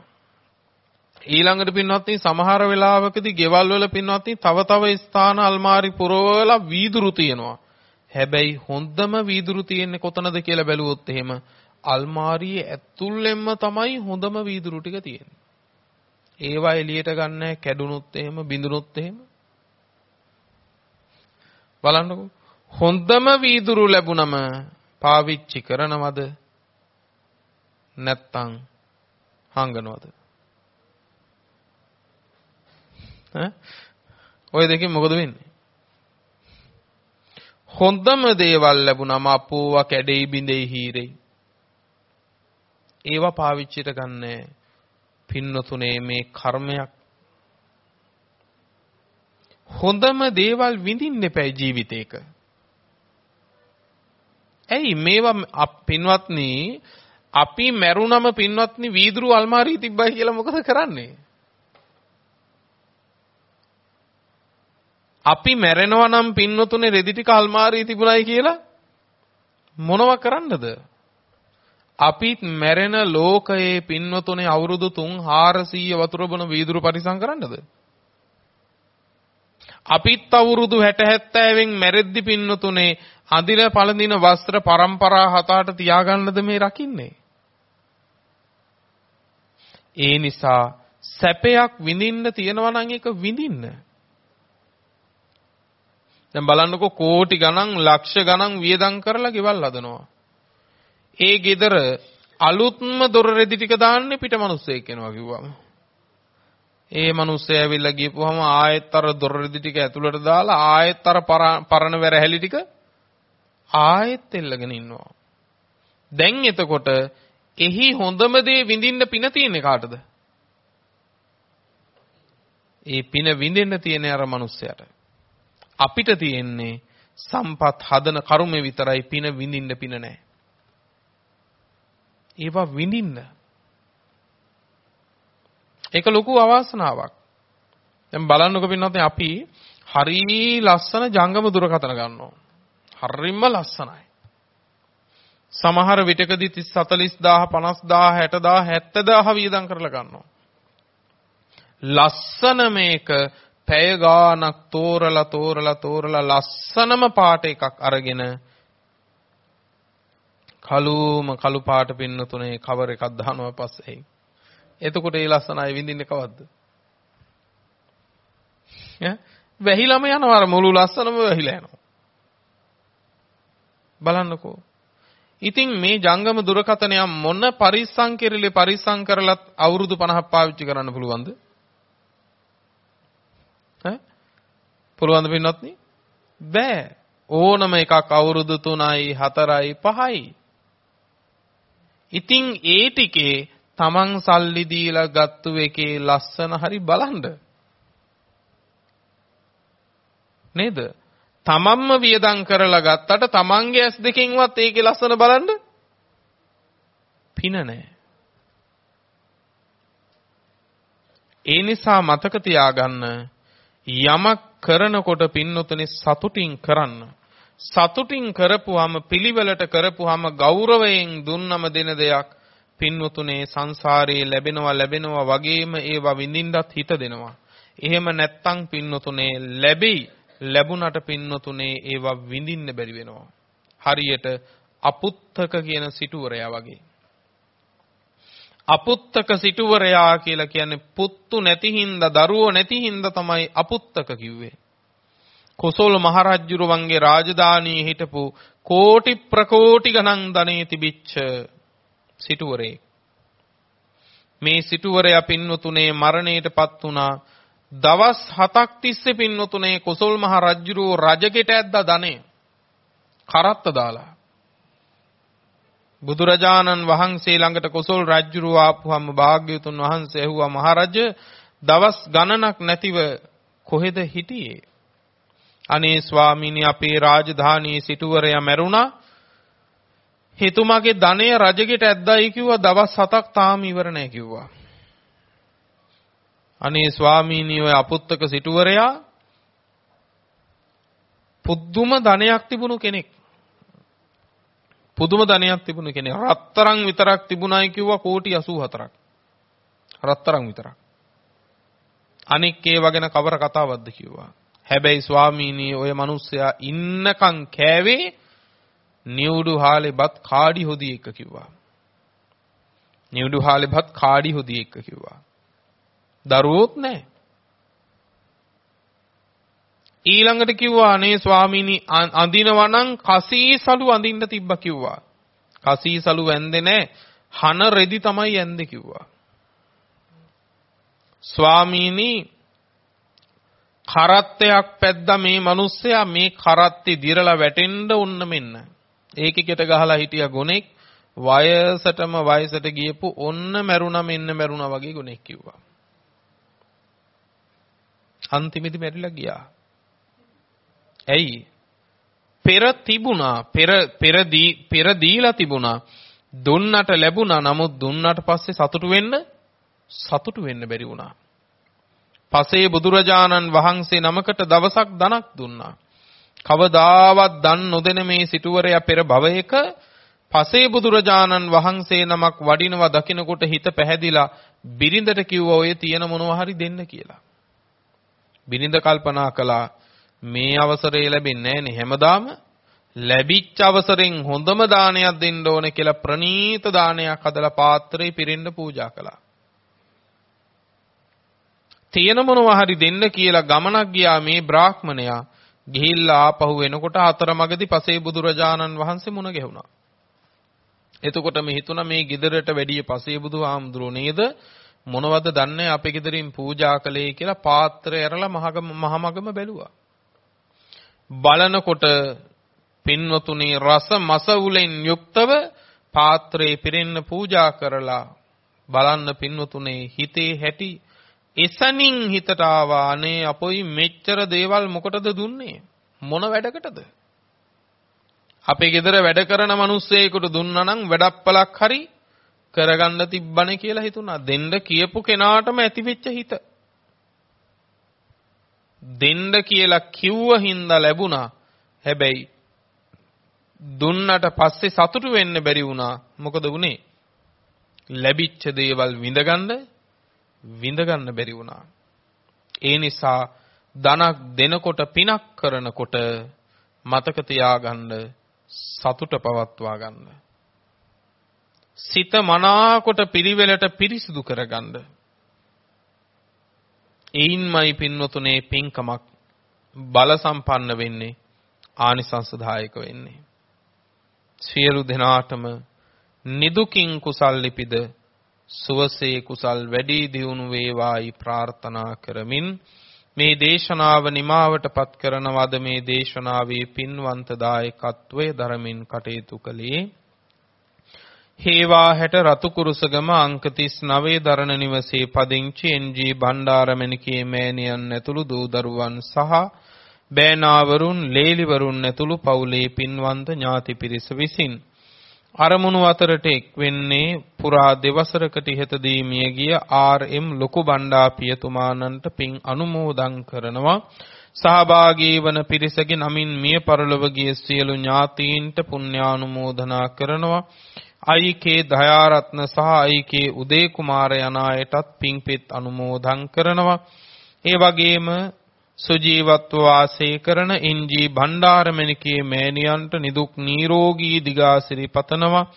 ඊළඟට පින්වත්නි සමහර වෙලාවකදී ගෙවල් වල පින්වත්නි තව තව ස්ථාන අල්මාරි පුරවලා වීදුරු තියෙනවා. හැබැයි හොඳම වීදුරු තියෙන්නේ කොතනද කියලා බැලුවොත් එහෙම අල්මාරියේ ඇතුළෙන්ම තමයි හොඳම වීදුරු ටික තියෙන්නේ. ඒවා එළියට ගන්න කැඩුනොත් එහෙම බිඳුනොත් එහෙම. බලන්නකෝ. හොඳම වීදුරු ලැබුණම පාවිච්චි කරනවද නැත්තම් හංගනවද ওই දෙකෙන් මොකද වෙන්නේ? හොඳම දේවල් ලැබුණම අපෝවා කැඩෙයි බිඳෙයි හීරෙයි. ඒවා පාවිච්චිට ගන්නෑ. පින්නතුනේ මේ කර්මයක්. හොඳම දේවල් විඳින්න එපයි ජීවිතේක. ඇයි මේවා පින්වත්නි අපි මැරුණම පින්වත්නි වීදුරු අල්මාරිය තිබ්බයි කියලා මොකද කරන්නේ? අපි මැරෙනවා නම් පින්නතුනේ රෙදි ටික අල්මාරියේ තිබුණයි කියලා මොනව කරන්නද? අපිත් මැරෙන ලෝකයේ පින්නතුනේ අවුරුදු 3400 වතුර බොන වීදුරු පරිසම් කරන්නද? අපිත් අවුරුදු 60 70න් මැරෙද්දි පින්නතුනේ අඳින පළඳින වස්ත්‍ර પરම්පරා හතට තියාගන්නද මේ රකින්නේ? ඒ නිසා සැපයක් විඳින්න තියෙනවා නම් ඒක විඳින්න. දැන් බලන්නකෝ කෝටි ගණන් ලක්ෂ ගණන් වියදම් කරලා ගෙවල් හදනවා. ඒ ගෙදර අලුත්ම දොර රෙදි ටික දාන්නේ පිට මිනිස්සෙක් කෙනවා කිව්වම. ඒ මිනිස්සයා ඇවිල්ලා ගියපුවම ආයෙත් අර දොර රෙදි ටික ඇතුළට දාලා ආයෙත් අර පරණ වැරහැලි ටික ආයෙත් එල්ලගෙන ඉන්නවා. දැන් එතකොට එහි හොඳම දේ විඳින්න පින තියෙන්නේ කාටද? ඒ පින විඳින්න තියෙන අර මිනිස්සයාට. අපිට තියෙන්නේ සම්පත් හදන කරුමේ විතරයි පින විඳින්න පින නැහැ. ඒවා විඳින්න. ඒක ලොකු අවාසනාවක්. දැන් බලන්නකෝ පින්නත් අපි හරි ලස්සන ජංගම දුරකථන ගන්නවා. හරිම ලස්සනයි. සමහර විටකදී 30 40000 50000 60000 70000 වියදම් කරලා ගන්නවා. ලස්සන මේක පැය ගාණක් තෝරලා තෝරලා තෝරලා ලස්සනම පාට එකක් අරගෙන කළුම කළු පාට පින්න තුනේ කවර් එකක් දානවා පස්සේ. එතකොට ඒ ලස්සන අය විඳින්නේ කවද්ද? ඈ වැහිලම යනවා අර මුළු ලස්සනම වැහිලා යනවා. බලන්නකෝ. ඉතින් මේ ජංගම දුරකථනය මොන පරිස්සම් කෙරෙලි පරිස්සම් කරලත් අවුරුදු 50ක් පාවිච්චි කරන්න පුළුවන්ද? ඈ පුළුවන්ද පින්නොත්නි? බෑ. ඕනම එකක් අවුරුදු 3යි 4යි 5යි. ඉතින් ඒ ටිකේ තමන් සල්ලි දීලා ගත්තු එකේ ලස්සන හරි බලන්න. නේද? තමන්ම වියදම් කරලා ගත්තට තමන්ගේ ඇස් දෙකෙන්වත් ඒකේ ලස්සන බලන්න පින නැහැ. ඒ නිසා මතක තියාගන්න යමක් කරනකොට පින්නතුනේ සතුටින් කරන්න. සතුටින් කරපුවාම පිළිවෙලට කරපුවාම ගෞරවයෙන් දුන්නම දෙන දෙයක් පින්වතුනේ සංසාරේ ලැබෙනවා ලැබෙනවා වගේම ඒවා විඳින්නත් හිත දෙනවා. එහෙම නැත්තම් පින්වතුනේ ලැබෙයි ලැබුණට පින්වතුනේ ඒවා විඳින්න බැරි වෙනවා. හරියට අපුත්තක කියන සිටුවරයා වගේ. අපුත්තක සිටුවරයා කියලා කියන්නේ පුත්තු නැති හින්දා දරුවෝ නැති හින්දා තමයි අපුත්තක කිව්වේ. කොසල් මහරජුරුවන්ගේ රාජධානියේ හිටපු කෝටි ප්‍රකෝටි ගණන් ධනෙ තිබිච්ච සිටුවරේ. මේ සිටුවරයා පින්වතුනේ මරණයටපත් වුණා. දවස් 7ක් තිස්සේ පින්වතුනේ කොසල් මහරජුරුව රජගෙට ඇද්දා ධනෙ. කරත්ත දාලා. බුදුරජාණන් වහන්සේ ළඟට කොසල් රජුරුව ආපුවම භාග්‍යවතුන් වහන්සේ ඇහුවා මහරජ දවස් ගණනක් නැතිව කොහෙද හිටියේ? අනේ ස්වාමීනි අපේ රාජධානියේ සිටුවරයා මැරුණා. හිතුමගේ ධනය රජගෙට ඇද්දයි කිව්වා දවස් 7ක් තාම ඉවර නැහැ කිව්වා. අනේ ස්වාමීනි ඔය අපුත්තක සිටුවරයා පුදුම ධනයක් තිබුණු කෙනෙක්. පුදුම ධනයක් තිබුණු කෙනෙක්. රත්තරන් විතරක් තිබුණයි කිව්වා කෝටි 84ක්. රත්තරන් විතරක්. අනික් ඒවා ගැන කවර කතාවක්ද කිව්වා. හැබැයි ස්වාමීනි ඔය මිනිස්සයා ඉන්නකම් කෑවේ නිවුඩු හාලේ බත් කාඩි හොදි එක කිව්වා. නිවුඩු හාලේ බත් කාඩි හොදි එක කිව්වා. දරුවෝත් නැහැ. ඊළඟට කිව්වා අනේ ස්වාමීනි අඳිනවා නම් කසීසලු අඳින්න තිබ්බ කිව්වා. කසීසලු වැන්දේ නැහැ. හන රෙදි තමයි ඇන්දේ කිව්වා. ස්වාමීනි කරත්තයක් පැද්දා මේ මිනිස්සයා මේ කරත්ති දිරලා වැටෙන්න උන්න මෙන්න. ඒකිකට ගහලා හිටිය ගොනෙක් වයසටම වයසට ගියපු ඔන්න මැරුණා මෙන්න මැරුණා වගේ ගොනෙක් කිව්වා. අන්තිමේදී මැරිලා ගියා. ඇයි? පෙර තිබුණා පෙර පෙර දී පෙර දීලා තිබුණා දුන්නට ලැබුණා නමුත් දුන්නට පස්සේ සතුටු වෙන්න සතුටු වෙන්න බැරි වුණා. පසේ බුදුරජාණන් වහන්සේ නමකට දවසක් ධනක් දුන්නා. කවදාවත් දන් නොදෙන මේ සිටුවරයා පෙර භවයක පසේ බුදුරජාණන් වහන්සේ නමක් වඩිනවා දකින්නකොට හිත පැහැදිලා බිරිඳට කිව්වා ඔය තියෙන මොනවා හරි දෙන්න කියලා. බිරිඳ කල්පනා කළා මේ අවසරය ලැබෙන්නේ නැහනේ හැමදාම ලැබිච්ච අවසරෙන් හොඳම දානයක් දෙන්න ඕන කියලා ප්‍රණීත දානයක් හදලා පාත්‍රේ පිරෙන්න පූජා කළා. තියෙන මොනවා හරි දෙන්න කියලා ගමනක් ගියා මේ බ්‍රාහ්මණයා ගිහිල්ලා ආපහු එනකොට අතරමඟදී පසේ බුදුරජාණන් වහන්සේ මුණ ගැහුණා. එතකොට මේ හිතුණා මේ ගෙදරට වැඩිය පසේ බුදු ආම්දුරෝ නේද මොනවද දන්නේ අපේ ගෙදරින් පූජා කළේ කියලා පාත්‍රය ඇරලා මහමගම බැලුවා. බලනකොට පින්වතුනි රස මසවුලෙන් යුක්තව පාත්‍රේ පිරෙන්න පූජා කරලා බලන්න පින්වතුනේ හිතේ හැටි එසනින් හිතට ආවා. අනේ අපොයි මෙච්චර දේවල් මොකටද දුන්නේ? මොන වැඩකටද? අපේ ගෙදර වැඩ කරන මිනිස්සෙකුට දුන්නා නම් වැඩප්පලක් හරි කරගන්න තිබ්බනේ කියලා හිතුණා. දෙන්න කියපු කෙනාටම ඇතිවෙච්ච හිත. දෙන්න කියලා කිව්ව හින්දා ලැබුණා. හැබැයි දුන්නට පස්සේ සතුටු වෙන්න බැරි වුණා. මොකද වුනේ ලැබිච්ච දේවල් විඳගන්න විඳගන්න බැරි වුණා. ඒ නිසා ධනක් දෙනකොට පිනක් කරනකොට මතක තියාගන්න සතුට පවත්වා ගන්න. සිත මනාකොට පිරිවෙලට පිරිසිදු කරගන්න. එයින්මයි පින්වතුනේ පින්කමක් බල සම්පන්න වෙන්නේ ආනිසංසදායක වෙන්නේ. සියලු දෙනාටම නිදුකින් කුසල් ලිපිද සුවසේ කුසල් වැඩි දියුණු වේවායි ප්‍රාර්ථනා කරමින් මේ දේශනාව නිමාවටපත් කරනවද මේ දේශනාවේ පින්වන්ත දායකත්වය දරමින් කටයුතු කළේ හේවා හැට රතුකුරුසගම අංක 39 දරණ නිවසේ පදිංචි එන්.ජී. බණ්ඩාරමණිකේ මෑණියන් ඇතුළු දූ දරුවන් සහ බෑනාවරුන් ලේලිවරුන් ඇතුළු පවුලේ පින්වන්ත ඥාති පිරිස විසින් අරමුණු අතරට එක් වෙන්නේ පුරා දෙවසරකට ඉහතදී මිය ගිය ආර්.එම් ලොකු බණ්ඩා පියතුමාණන්ට පින් අනුමෝදන් කරනවා. සහභාගී වන පිරිසගේ නමින් මිය පරලොව ගිය සියලු ඥාතීන්ට පුණ්‍යානුමෝදනා කරනවා. අයිකේ දයාරත්න සහ අයිකේ උදේ කුමාර යන අයටත් පින්පෙත් අනුමෝදන් කරනවා. ඒ වගේම සුජීවත්ව වාසය කරන එන්ජී භණ්ඩාරමණිකේ මෑණියන්ට නිදුක් නිරෝගී දිගාසිරි පතනවා.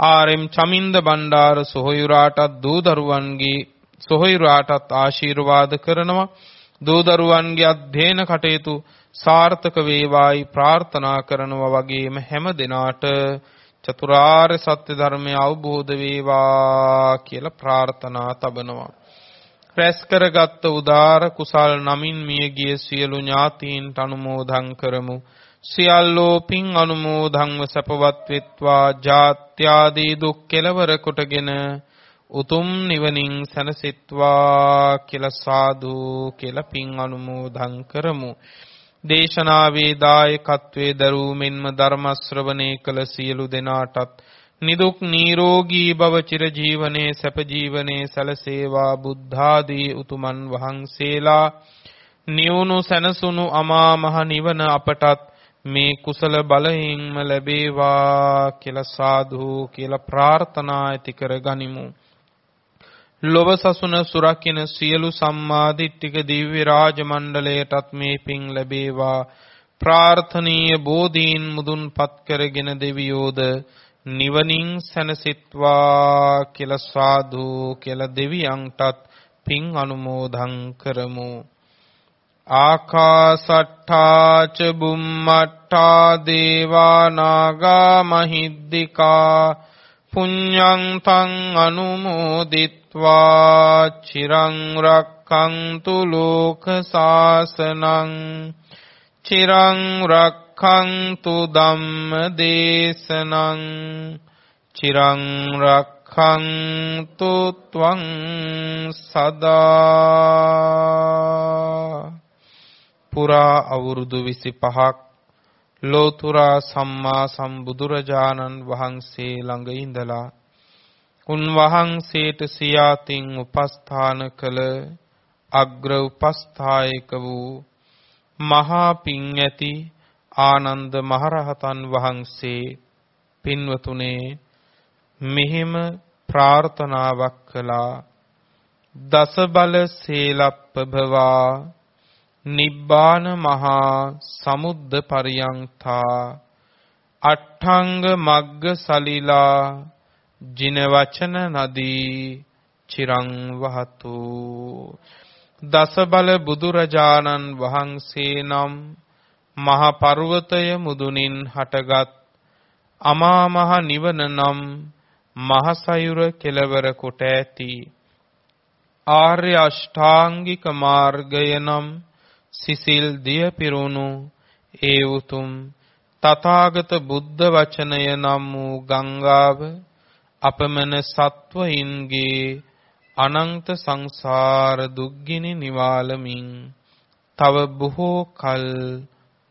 ආර්.එම්. චමින්ද බණ්ඩාර සොහොයුරාටත් දූ දරුවන්ගේ සොහොයුරාටත් ආශිර්වාද කරනවා. දූ දරුවන්ගේ අධ්‍යයන කටයුතු සාර්ථක වේවායි ප්‍රාර්ථනා කරනවා වගේම හැම දිනාට චතුරාර්ය සත්‍ය ධර්මය අවබෝධ වේවා කියලා ප්‍රාර්ථනා තබනවා රැස් කරගත් උදාර කුසල් නමින් මියගිය සියලු ඥාතීන්ට අනුමෝදන් කරමු. සියල්ලෝ පින් අනුමෝදන්ව සපවත් වෙත්වා ජාත්‍යාදී දුක් කෙලවර කොටගෙන උතුම් නිවනින් සැනසෙත්වා කියලා සාදු කියලා පින් අනුමෝදන් කරමු. දේශනාවේ දායකත්වයේ දරූ මෙන්ම ධර්ම ශ්‍රවණේ කළ සියලු දෙනාටත් නිදුක් නිරෝගී භව චිර ජීවනයේ සැප ජීවනයේ සැලසේවා බුද්ධාදී උතුමන් වහන්සේලා නිවුණු සැනසුණු අමා මහ නිවන අපටත් මේ කුසල බලයෙන්ම ලැබේවා කියලා සාදු කියලා ප්‍රාර්ථනා ඇති කර ගනිමු. ලොව සසුන සුරකින්න සියලු සම්මාදිට්ඨික දිව්‍ය රාජ මණ්ඩලයටත් මේ පිං ලැබේවා. ප්‍රාර්ථනීය බෝධීන් මුදුන්පත් කරගෙන දෙවියෝද නිවනින් සැනසෙත්වා කියලා සාදු කියලා දෙවියන්ටත් පින් අනුමෝදන් කරමු ආකාසට්ඨා ච බුම්මට්ඨා දේවා නාග මහිද්దికා පුඤ්ඤං තං අනුමෝදිත්වා දත්වා චිරං රක්ඛන්තු ලෝක සාසනං චිරං රක්ඛන්තු ධම්ම දේශනං චිරං රක්ඛන්තු ත්වං සදා පුරා අවුරුදු 25ක් ලෝතුරා සම්මා සම්බුදුරජාණන් වහන්සේ ළඟ ඉඳලා උන්වහන්සේට සියාතින් උපස්ථාන කළ අග්‍ර උපස්ථායක වූ මහා පිං ඇති ආනන්ද මහරහතන් වහන්සේ පින්වතුනේ මෙහෙම ප්‍රාර්ථනාවක් කළා. දස බල සේලප්පභවා නිබ්බාන මහා සමුද්ද පරියන්තා අට්ඨංග මග්ග සලිලා ජින වචන නදී චිරං වහතු. දස බල බුදුරජාණන් වහන්සේ නම් මහ පර්වතය මුදුනින් හටගත් අමා මහ නිවන නම් මහ සයුර කෙලවර කොට ඇති. ආර්ය අෂ්ටාංගික මාර්ගය නම් සිසිල් දිය පිරුණු ඒ උතුම් තථාගත බුද්ධ වචනය නම් වූ ගංගාව අපමණ සත්වයින්ගේ අනන්ත සංසාර දුක්ගිනි නිවාලමින් තව බොහෝ කල්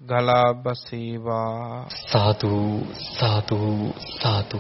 ගලා බසේවා සාදු සාදු සාදු.